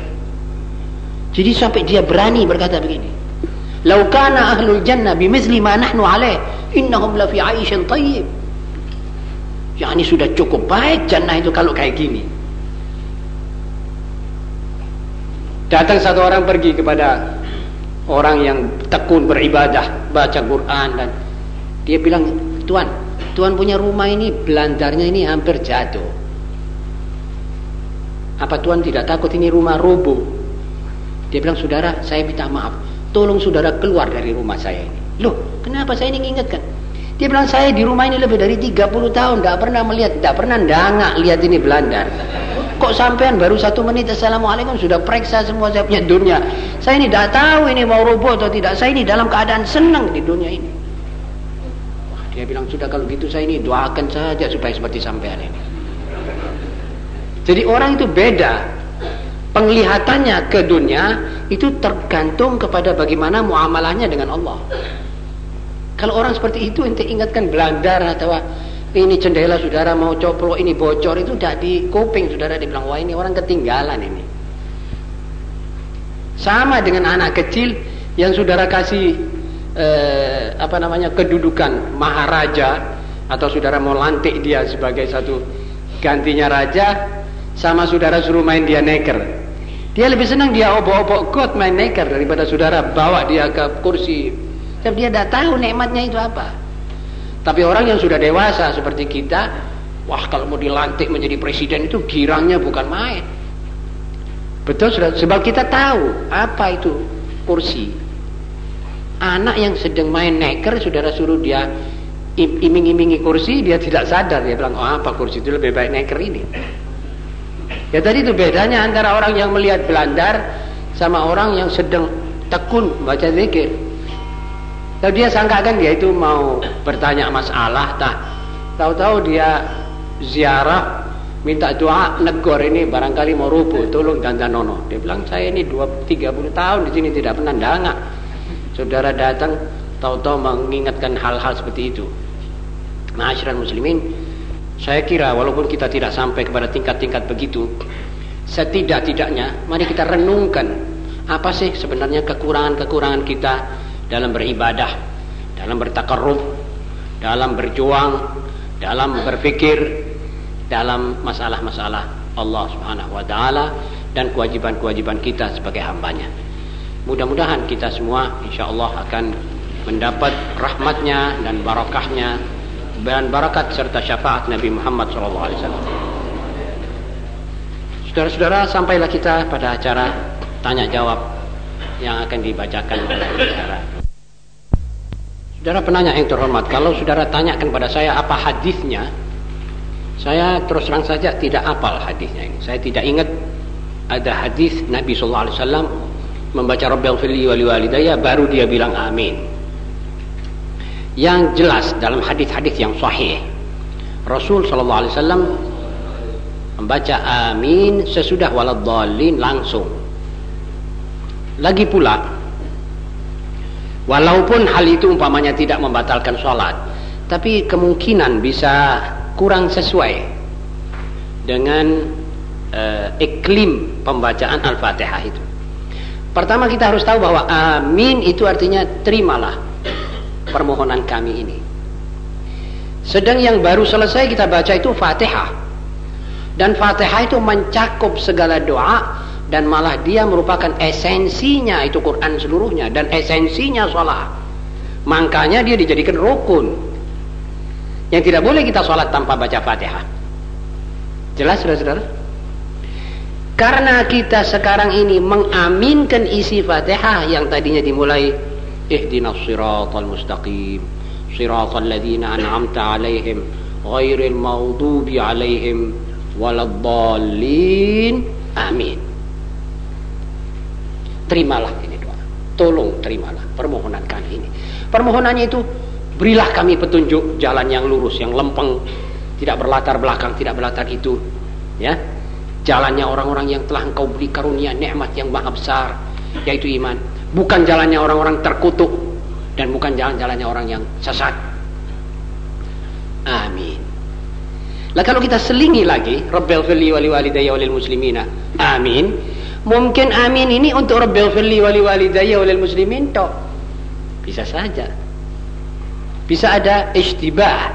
Jadi sampai dia berani berkata begini lau kana ahlul jannah bimithli ma nahnu alaih innahum la fi 'aishin tayyib. Yakni sudah cukup baik jannah itu kalau kayak gini. Datang satu orang pergi kepada orang yang tekun beribadah, baca Quran dan dia bilang, "Tuan, Tuan punya rumah ini belandarnya ini hampir jatuh. Apa Tuan tidak takut ini rumah roboh?" Dia bilang, "Saudara, saya minta maaf. Tolong saudara keluar dari rumah saya ini." Loh, kenapa saya ini ingatkan? Dia bilang, "Saya di rumah ini lebih dari 30 tahun, tidak pernah melihat, tidak pernah dangak lihat ini belandar." Kok sampean baru satu menit Assalamualaikum sudah periksa semua saya punya dunia. Saya ini tidak tahu ini mau roboh atau tidak. Saya ini dalam keadaan senang di dunia ini. Dia bilang sudah kalau gitu saya ini doakan saja supaya seperti sampean ini. Jadi orang itu beda. Penglihatannya ke dunia itu tergantung kepada bagaimana muamalahnya dengan Allah. Kalau orang seperti itu ente ingatkan belandar atau ini jendela saudara mau coplok ini bocor itu udah di kuping saudara dibilang wah ini orang ketinggalan ini sama dengan anak kecil yang saudara kasih eh, apa namanya kedudukan maharaja atau saudara mau lantik dia sebagai satu gantinya raja sama saudara suruh main dia neker dia lebih senang dia obok-obok kot main neker daripada saudara bawa dia ke kursi tapi dia tidak tahu nikmatnya itu apa tapi orang yang sudah dewasa seperti kita, wah kalau mau dilantik menjadi presiden itu girangnya bukan main. Betul sudah sebab kita tahu apa itu kursi. Anak yang sedang main neker saudara suruh dia iming-imingi kursi dia tidak sadar dia bilang oh apa kursi itu lebih baik neker ini. Ya tadi itu bedanya antara orang yang melihat belandar sama orang yang sedang tekun baca zikir. Tahu dia sangkakan dia itu mau bertanya masalah tak. Tahu-tahu dia ziarah minta doa negor ini barangkali mau rubuh tolong dan nono dia bilang saya ini dua tiga puluh tahun di sini tidak pernah dangak saudara datang tahu-tahu mengingatkan hal-hal seperti itu Masyarakat muslimin saya kira walaupun kita tidak sampai kepada tingkat-tingkat begitu setidak-tidaknya mari kita renungkan apa sih sebenarnya kekurangan-kekurangan kita dalam beribadah dalam bertakarruf dalam berjuang dalam berpikir dalam masalah-masalah Allah Subhanahu wa taala dan kewajiban-kewajiban kita sebagai hambanya. Mudah-mudahan kita semua insya-Allah akan mendapat rahmatnya dan barakahnya dan barakat serta syafaat Nabi Muhammad SAW. Saudara-saudara, sampailah kita pada acara tanya jawab yang akan dibacakan oleh saudara. Saudara penanya yang terhormat, kalau saudara tanyakan pada saya apa hadisnya, saya terus terang saja tidak apal hadisnya ini. Saya tidak ingat ada hadis Nabi sallallahu alaihi wasallam membaca Rabbil fili wali walidayya baru dia bilang amin. Yang jelas dalam hadis-hadis yang sahih Rasul sallallahu alaihi wasallam membaca amin sesudah waladhdallin langsung. Lagi pula walaupun hal itu umpamanya tidak membatalkan sholat tapi kemungkinan bisa kurang sesuai dengan uh, iklim pembacaan Al-Fatihah itu. Pertama kita harus tahu bahwa amin itu artinya terimalah permohonan kami ini. Sedang yang baru selesai kita baca itu Fatihah. Dan Fatihah itu mencakup segala doa dan malah dia merupakan esensinya itu Quran seluruhnya dan esensinya sholat. Makanya dia dijadikan rukun yang tidak boleh kita sholat tanpa baca fatihah. Jelas saudara-saudara? Karena kita sekarang ini mengaminkan isi fatihah yang tadinya dimulai ihdinas siratal mustaqim siratal ladina an'amta alaihim ghairil maghdubi alaihim waladdallin. Amin. Terimalah ini doa. Tolong terimalah permohonan kami ini. Permohonannya itu Berilah kami petunjuk jalan yang lurus, yang lempeng, tidak berlatar belakang, tidak berlatar itu, ya. Jalannya orang-orang yang telah engkau beri karunia nikmat yang maha besar, yaitu iman. Bukan jalannya orang-orang terkutuk dan bukan jalan-jalannya orang yang sesat. Amin. Lah kalau kita selingi lagi, Rabbil fili wali walidayya walil muslimina. Amin. Mungkin amin ini untuk Rabbil fili wali walidayya walil muslimin toh. Bisa saja bisa ada istibah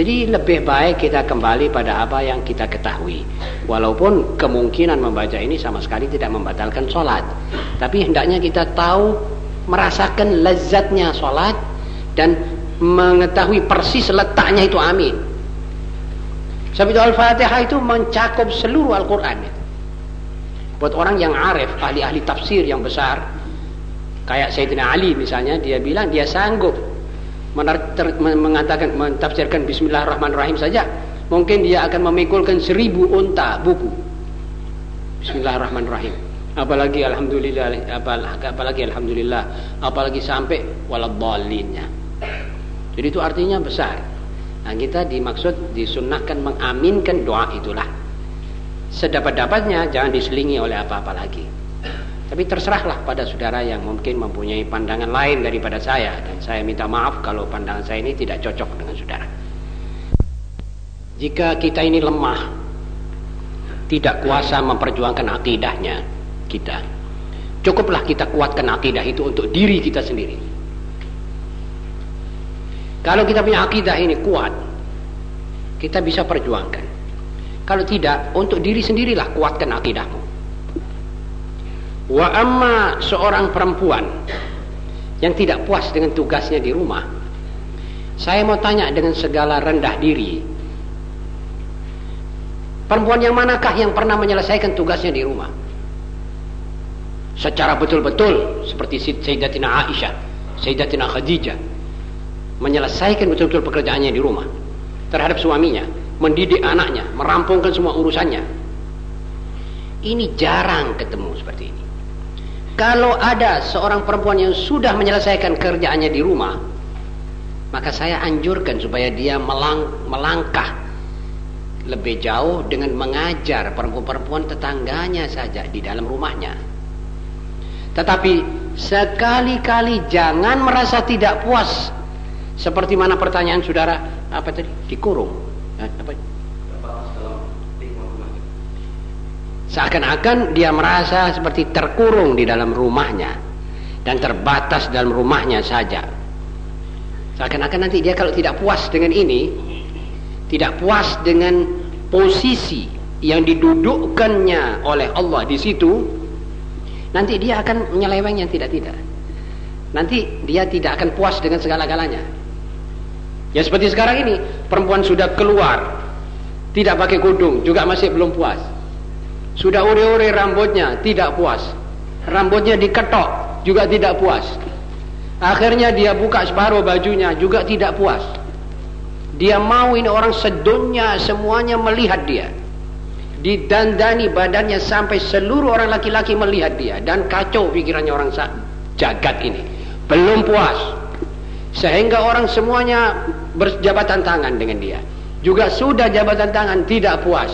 jadi lebih baik kita kembali pada apa yang kita ketahui. Walaupun kemungkinan membaca ini sama sekali tidak membatalkan sholat. Tapi hendaknya kita tahu merasakan lezatnya sholat dan mengetahui persis letaknya itu amin. Sebab itu Al-Fatihah itu mencakup seluruh Al-Quran. Buat orang yang arif ahli-ahli tafsir yang besar kayak Sayyidina Ali misalnya dia bilang dia sanggup mengatakan mentafsirkan Bismillahirrahmanirrahim saja mungkin dia akan memikulkan seribu unta buku. Bismillahirrahmanirrahim. Apalagi Alhamdulillah apalagi Alhamdulillah apalagi sampai waladhalinnya jadi itu artinya besar. Nah kita dimaksud disunahkan mengaminkan doa itulah. Sedapat-dapatnya jangan diselingi oleh apa-apa lagi tapi terserahlah pada saudara yang mungkin mempunyai pandangan lain daripada saya dan saya minta maaf kalau pandangan saya ini tidak cocok dengan saudara. Jika kita ini lemah, tidak kuasa memperjuangkan akidahnya kita, cukuplah kita kuatkan akidah itu untuk diri kita sendiri. Kalau kita punya akidah ini kuat, kita bisa perjuangkan. Kalau tidak, untuk diri sendirilah kuatkan akidahmu. Wa amma seorang perempuan yang tidak puas dengan tugasnya di rumah. Saya mau tanya dengan segala rendah diri. Perempuan yang manakah yang pernah menyelesaikan tugasnya di rumah? Secara betul-betul seperti Sayyidatina Aisyah, Sayyidatina Khadijah menyelesaikan betul-betul pekerjaannya di rumah terhadap suaminya, mendidik anaknya, merampungkan semua urusannya. Ini jarang ketemu seperti ini. Kalau ada seorang perempuan yang sudah menyelesaikan kerjaannya di rumah, maka saya anjurkan supaya dia melang melangkah lebih jauh dengan mengajar perempuan-perempuan tetangganya saja di dalam rumahnya. Tetapi sekali-kali jangan merasa tidak puas. Seperti mana pertanyaan saudara apa tadi? Dikurung. Apa? Seakan-akan dia merasa seperti terkurung di dalam rumahnya dan terbatas dalam rumahnya saja. Seakan-akan nanti dia kalau tidak puas dengan ini, tidak puas dengan posisi yang didudukkannya oleh Allah di situ, nanti dia akan menyeleweng yang tidak-tidak. Nanti dia tidak akan puas dengan segala-galanya. Ya seperti sekarang ini, perempuan sudah keluar, tidak pakai kudung, juga masih belum puas. Sudah ure-ure rambutnya, tidak puas. Rambutnya diketok, juga tidak puas. Akhirnya dia buka separuh bajunya, juga tidak puas. Dia mau ini orang sedunia semuanya melihat dia. Didandani badannya sampai seluruh orang laki-laki melihat dia. Dan kacau pikirannya orang jagat ini. Belum puas. Sehingga orang semuanya berjabatan tangan dengan dia. Juga sudah jabatan tangan tidak puas.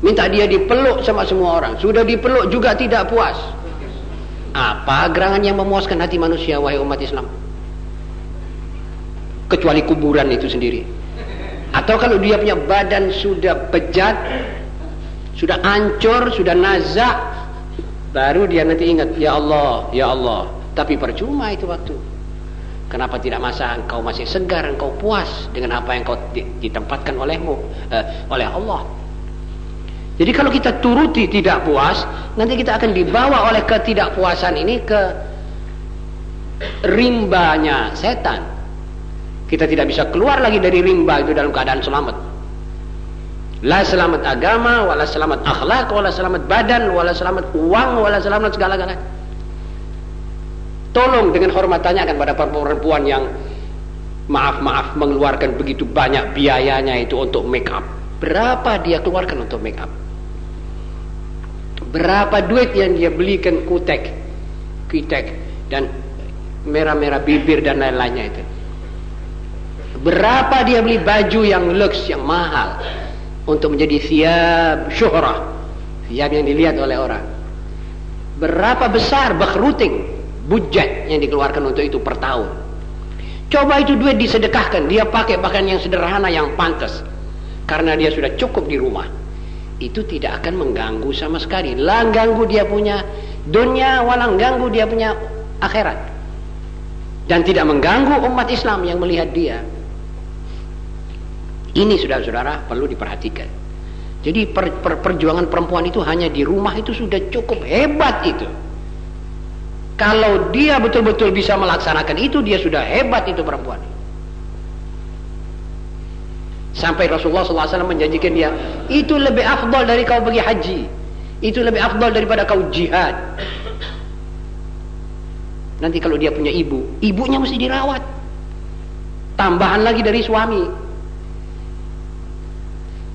Minta dia dipeluk sama semua orang. Sudah dipeluk juga tidak puas. Apa gerangan yang memuaskan hati manusia wahai umat Islam? kecuali kuburan itu sendiri. Atau kalau dia punya badan sudah bejat, sudah hancur, sudah nazak, baru dia nanti ingat, ya Allah, ya Allah. Tapi percuma itu waktu. Kenapa tidak masa engkau masih segar, engkau puas dengan apa yang kau ditempatkan olehmu, uh, oleh Allah. Jadi kalau kita turuti tidak puas, nanti kita akan dibawa oleh ketidakpuasan ini ke rimbanya setan. Kita tidak bisa keluar lagi dari rimba itu dalam keadaan selamat. La selamat agama, wala selamat akhlak, wala selamat badan, wala selamat uang, wala selamat segala-galanya. Tolong dengan hormat tanyakan pada perempuan yang maaf-maaf mengeluarkan begitu banyak biayanya itu untuk make up. Berapa dia keluarkan untuk make up? Berapa duit yang dia belikan kutek, kitek, dan merah-merah bibir dan lain-lainnya itu? Berapa dia beli baju yang lux, yang mahal untuk menjadi siap syuhrah, siap yang dilihat oleh orang. Berapa besar bakhruting budget yang dikeluarkan untuk itu per tahun. Coba itu duit disedekahkan, dia pakai bahkan yang sederhana yang pantas. Karena dia sudah cukup di rumah. Itu tidak akan mengganggu sama sekali. Lah ganggu dia punya dunia, walang ganggu dia punya akhirat. Dan tidak mengganggu umat Islam yang melihat dia. Ini saudara-saudara perlu diperhatikan. Jadi per, per, perjuangan perempuan itu hanya di rumah itu sudah cukup hebat itu. Kalau dia betul-betul bisa melaksanakan itu, dia sudah hebat itu perempuan. Sampai Rasulullah SAW menjanjikan dia, itu lebih afdal dari kau pergi haji. Itu lebih afdal daripada kau jihad. Nanti kalau dia punya ibu, ibunya mesti dirawat. Tambahan lagi dari suami.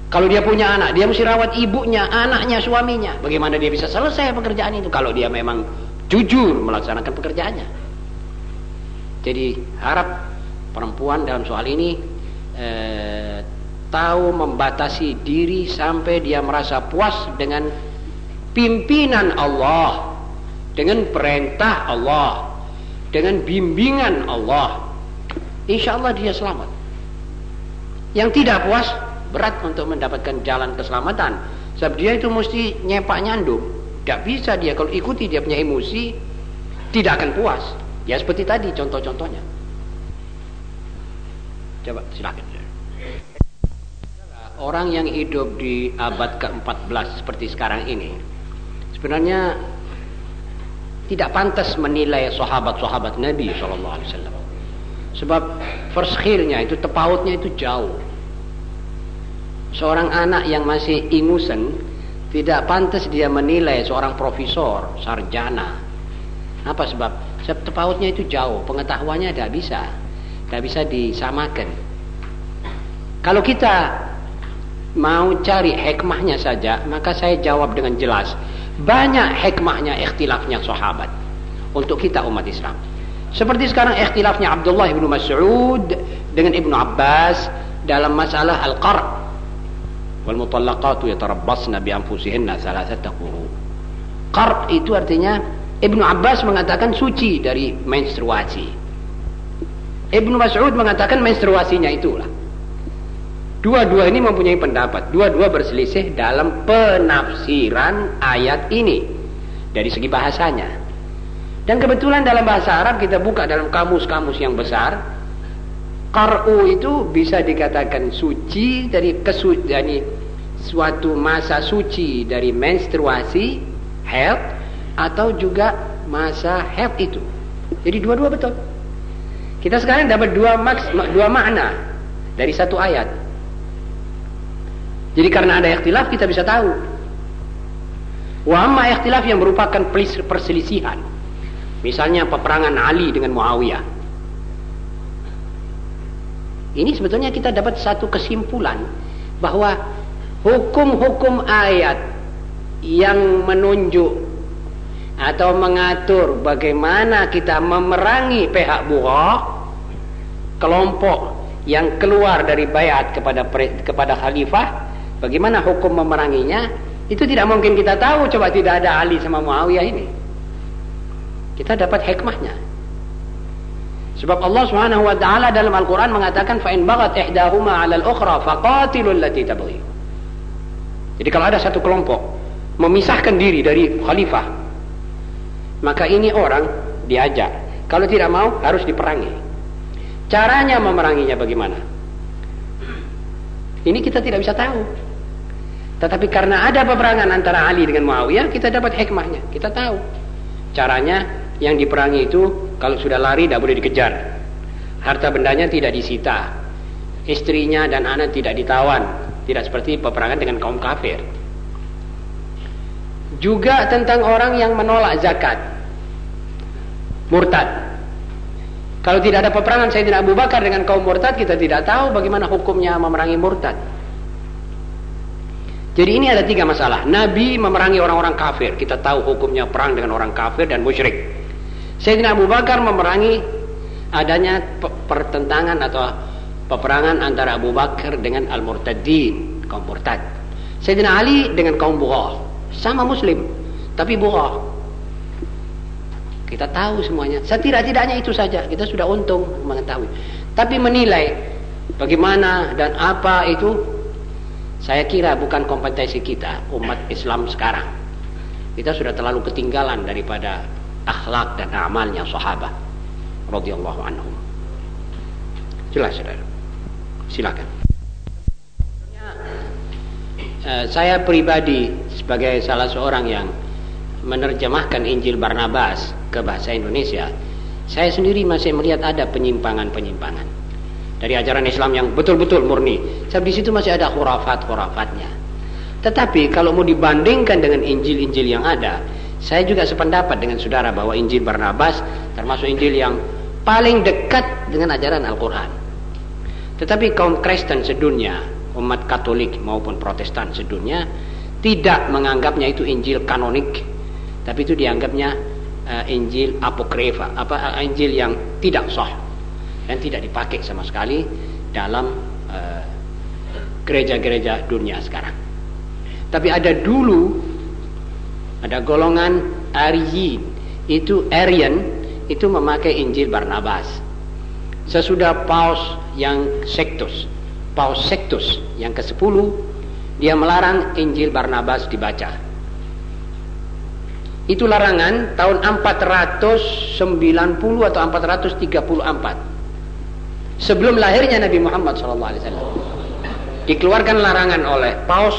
Kalau dia punya anak, dia mesti rawat ibunya, anaknya, suaminya. Bagaimana dia bisa selesai pekerjaan itu kalau dia memang jujur melaksanakan pekerjaannya. Jadi harap perempuan dalam soal ini eh, tahu membatasi diri sampai dia merasa puas dengan pimpinan Allah, dengan perintah Allah, dengan bimbingan Allah. Insya Allah dia selamat. Yang tidak puas berat untuk mendapatkan jalan keselamatan sebab dia itu mesti nyepak nyandung tidak bisa dia kalau ikuti dia punya emosi tidak akan puas ya seperti tadi contoh-contohnya coba silakan orang yang hidup di abad ke-14 seperti sekarang ini sebenarnya tidak pantas menilai sahabat-sahabat Nabi SAW sebab first itu tepautnya itu jauh seorang anak yang masih ingusan tidak pantas dia menilai seorang profesor, sarjana. Apa sebab? Sebab terpautnya itu jauh, pengetahuannya tidak bisa, tidak bisa disamakan. Kalau kita mau cari hikmahnya saja, maka saya jawab dengan jelas. Banyak hikmahnya ikhtilafnya sahabat untuk kita umat Islam. Seperti sekarang ikhtilafnya Abdullah bin Mas'ud dengan Ibnu Abbas dalam masalah al-qar. Wal mutallaqatu yatarabbasna bi anfusihinna quru. Qar itu artinya Ibnu Abbas mengatakan suci dari menstruasi. Ibnu Mas'ud mengatakan menstruasinya itulah. Dua-dua ini mempunyai pendapat. Dua-dua berselisih dalam penafsiran ayat ini. Dari segi bahasanya. Dan kebetulan dalam bahasa Arab kita buka dalam kamus-kamus yang besar. Qar'u itu bisa dikatakan suci dari kesu suatu masa suci dari menstruasi, health atau juga masa health itu. Jadi dua-dua betul. Kita sekarang dapat dua maks dua makna dari satu ayat. Jadi karena ada ikhtilaf kita bisa tahu. Wa amma ikhtilaf yang merupakan perselisihan Misalnya peperangan Ali dengan Muawiyah. Ini sebetulnya kita dapat satu kesimpulan bahwa hukum-hukum ayat yang menunjuk atau mengatur bagaimana kita memerangi pihak buah kelompok yang keluar dari bayat kepada kepada khalifah bagaimana hukum memeranginya itu tidak mungkin kita tahu coba tidak ada Ali sama Muawiyah ini kita dapat hikmahnya. Sebab Allah Subhanahu wa taala dalam Al-Qur'an mengatakan fa in baghat ihdahuma 'ala al-ukhra faqatilul lati tabghi. Jadi kalau ada satu kelompok memisahkan diri dari khalifah, maka ini orang diajak. Kalau tidak mau harus diperangi. Caranya memeranginya bagaimana? Ini kita tidak bisa tahu. Tetapi karena ada peperangan antara Ali dengan Muawiyah, kita dapat hikmahnya. Kita tahu. Caranya yang diperangi itu kalau sudah lari tidak boleh dikejar. Harta bendanya tidak disita. Istrinya dan anak tidak ditawan. Tidak seperti peperangan dengan kaum kafir. Juga tentang orang yang menolak zakat. Murtad. Kalau tidak ada peperangan Sayyidina Abu Bakar dengan kaum murtad, kita tidak tahu bagaimana hukumnya memerangi murtad. Jadi ini ada tiga masalah. Nabi memerangi orang-orang kafir. Kita tahu hukumnya perang dengan orang kafir dan musyrik. Sayyidina Abu Bakar memerangi adanya pertentangan atau peperangan antara Abu Bakar dengan Al-Murtadin, kaum murtad. Sayyidina Ali dengan kaum Bughah, sama muslim, tapi Bughah. Kita tahu semuanya. Setidak-tidaknya itu saja, kita sudah untung mengetahui. Tapi menilai bagaimana dan apa itu saya kira bukan kompetensi kita umat Islam sekarang. Kita sudah terlalu ketinggalan daripada akhlak dan amalnya sahabat radhiyallahu anhum. Jelas saudara. Silakan. Uh, saya pribadi sebagai salah seorang yang menerjemahkan Injil Barnabas ke bahasa Indonesia, saya sendiri masih melihat ada penyimpangan-penyimpangan dari ajaran Islam yang betul-betul murni. Sebab di situ masih ada khurafat-khurafatnya. Tetapi kalau mau dibandingkan dengan Injil-Injil yang ada, saya juga sependapat dengan saudara bahwa Injil Barnabas termasuk Injil yang paling dekat dengan ajaran Al-Quran. Tetapi kaum Kristen sedunia, umat Katolik maupun Protestan sedunia, tidak menganggapnya itu Injil kanonik, tapi itu dianggapnya uh, Injil apokrifa, apa uh, Injil yang tidak sah dan tidak dipakai sama sekali dalam eh, gereja-gereja uh, dunia sekarang. Tapi ada dulu ada golongan Ariyin. Itu Arian itu memakai Injil Barnabas. Sesudah Paus yang Sektus, Paus Sektus yang ke-10, dia melarang Injil Barnabas dibaca. Itu larangan tahun 490 atau 434. Sebelum lahirnya Nabi Muhammad SAW. Dikeluarkan larangan oleh Paus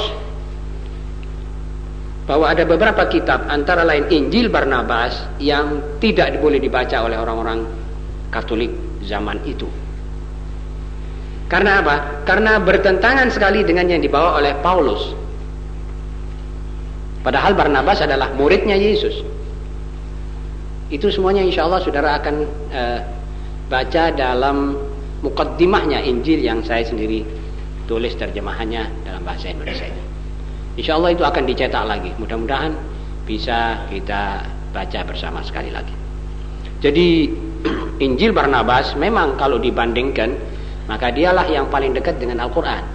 bahwa ada beberapa kitab antara lain Injil Barnabas yang tidak boleh dibaca oleh orang-orang Katolik zaman itu. Karena apa? Karena bertentangan sekali dengan yang dibawa oleh Paulus. Padahal Barnabas adalah muridnya Yesus. Itu semuanya insya Allah saudara akan uh, baca dalam mukaddimahnya Injil yang saya sendiri tulis terjemahannya dalam bahasa Indonesia. Insya Allah itu akan dicetak lagi. Mudah-mudahan bisa kita baca bersama sekali lagi. Jadi [CLEARS THROAT] Injil Barnabas memang kalau dibandingkan maka dialah yang paling dekat dengan Al-Quran.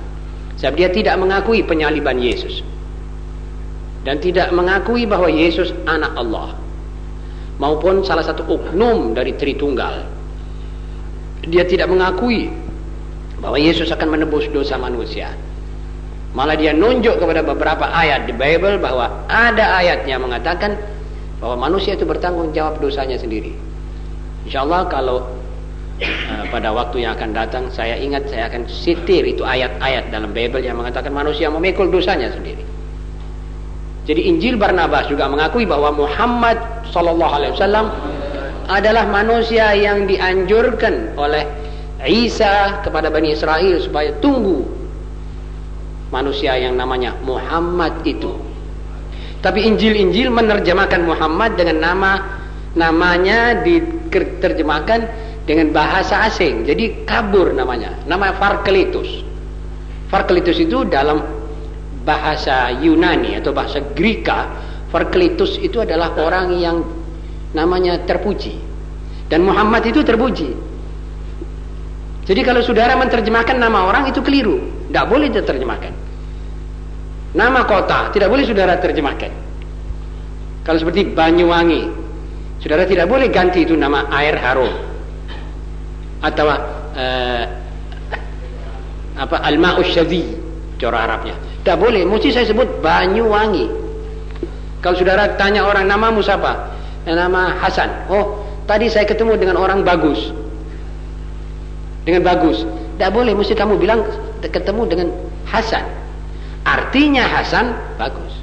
Sebab dia tidak mengakui penyaliban Yesus. Dan tidak mengakui bahwa Yesus anak Allah. Maupun salah satu uknum dari Tritunggal. Dia tidak mengakui bahwa Yesus akan menebus dosa manusia. Malah dia nunjuk kepada beberapa ayat di Bible bahwa ada ayat yang mengatakan bahwa manusia itu bertanggung jawab dosanya sendiri. Insya Allah kalau uh, pada waktu yang akan datang saya ingat saya akan sitir itu ayat-ayat dalam Bible yang mengatakan manusia memikul dosanya sendiri. Jadi Injil Barnabas juga mengakui bahwa Muhammad Sallallahu Alaihi Wasallam adalah manusia yang dianjurkan oleh Isa kepada Bani Israel supaya tunggu manusia yang namanya Muhammad itu. Tapi Injil-Injil menerjemahkan Muhammad dengan nama namanya diterjemahkan dengan bahasa asing. Jadi kabur namanya. Nama Farkelitus. Farkelitus itu dalam bahasa Yunani atau bahasa Greka, Farkelitus itu adalah orang yang namanya terpuji. Dan Muhammad itu terpuji. Jadi kalau saudara menerjemahkan nama orang itu keliru. Tidak boleh diterjemahkan. Nama kota tidak boleh saudara terjemahkan. Kalau seperti Banyuwangi, saudara tidak boleh ganti itu nama air harum. Atau uh, apa al-ma'u syadhi cara Arabnya. Tidak boleh, mesti saya sebut Banyuwangi. Kalau saudara tanya orang namamu siapa? Nama Hasan. Oh, tadi saya ketemu dengan orang bagus. Dengan bagus. Tidak boleh, mesti kamu bilang ketemu dengan Hasan. Artinya Hasan bagus.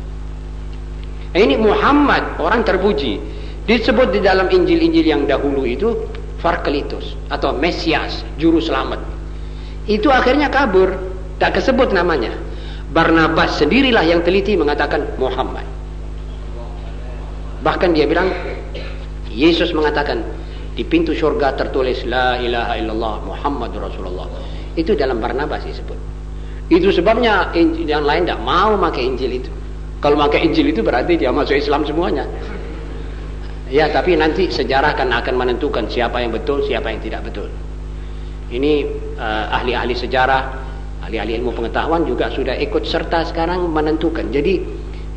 Ini Muhammad orang terpuji. Disebut di dalam Injil-Injil yang dahulu itu Farkelitus atau Mesias, juru selamat. Itu akhirnya kabur, tak kesebut namanya. Barnabas sendirilah yang teliti mengatakan Muhammad. Bahkan dia bilang Yesus mengatakan di pintu surga tertulis la ilaha illallah Muhammad Rasulullah. Itu dalam Barnabas disebut. Itu sebabnya yang lain tidak mau pakai Injil itu. Kalau pakai Injil itu berarti dia masuk Islam semuanya. Ya, tapi nanti sejarah kan akan menentukan siapa yang betul, siapa yang tidak betul. Ini uh, ahli-ahli sejarah, ahli-ahli ilmu pengetahuan juga sudah ikut serta sekarang menentukan. Jadi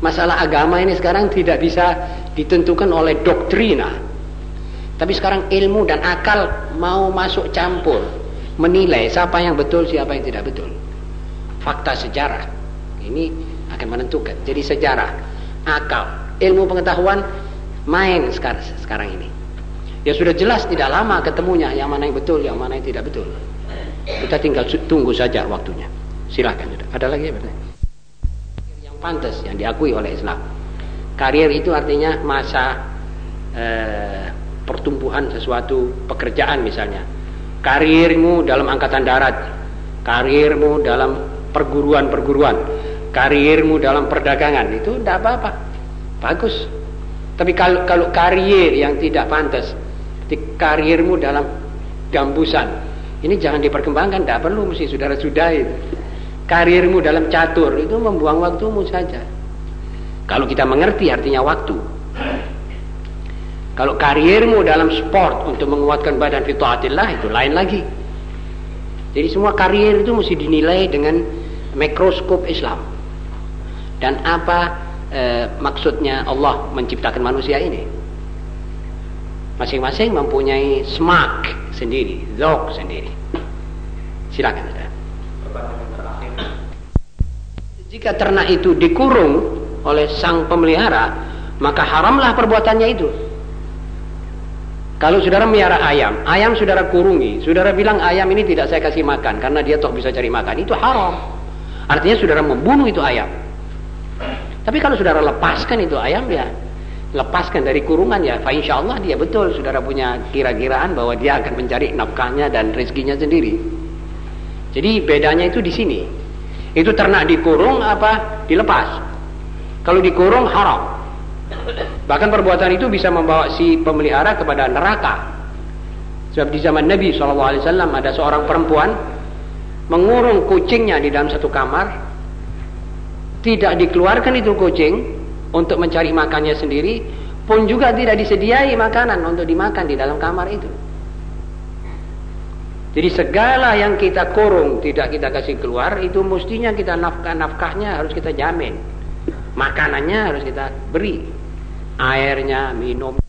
masalah agama ini sekarang tidak bisa ditentukan oleh doktrina. Tapi sekarang ilmu dan akal mau masuk campur, menilai siapa yang betul, siapa yang tidak betul fakta sejarah ini akan menentukan jadi sejarah akal ilmu pengetahuan main sekarang, sekarang ini ya sudah jelas tidak lama ketemunya yang mana yang betul yang mana yang tidak betul kita tinggal tunggu saja waktunya. Silahkan ada lagi ya yang pantas yang diakui oleh Islam. Karier itu artinya masa eh, pertumbuhan sesuatu pekerjaan misalnya. Karirmu dalam angkatan darat. Karirmu dalam perguruan-perguruan, karirmu dalam perdagangan. Itu tidak apa-apa, bagus. Tapi kalau kalau karier yang tidak pantas, karirmu dalam gambusan, ini jangan diperkembangkan, tidak perlu mesti saudara sudah itu. Karirmu dalam catur itu membuang waktumu saja. Kalau kita mengerti artinya waktu. Kalau karirmu dalam sport untuk menguatkan badan fitaatillah itu lain lagi. Jadi semua karir itu mesti dinilai dengan mikroskop Islam dan apa e, maksudnya Allah menciptakan manusia ini masing-masing mempunyai smak sendiri zok sendiri silakan ada jika ternak itu dikurung oleh sang pemelihara maka haramlah perbuatannya itu kalau saudara melihara ayam, ayam saudara kurungi, saudara bilang ayam ini tidak saya kasih makan karena dia toh bisa cari makan, itu haram. Artinya saudara membunuh itu ayam. Tapi kalau saudara lepaskan itu ayam ya lepaskan dari kurungan ya, insya Allah dia betul saudara punya kira-kiraan bahwa dia akan mencari nafkahnya dan rezekinya sendiri. Jadi bedanya itu di sini. Itu ternak dikurung apa dilepas. Kalau dikurung haram. Bahkan perbuatan itu bisa membawa si pemelihara kepada neraka. Sebab di zaman Nabi SAW ada seorang perempuan mengurung kucingnya di dalam satu kamar. Tidak dikeluarkan itu kucing untuk mencari makannya sendiri. Pun juga tidak disediai makanan untuk dimakan di dalam kamar itu. Jadi segala yang kita kurung tidak kita kasih keluar itu mestinya kita nafkah nafkahnya harus kita jamin. Makanannya harus kita beri. Airnya, minum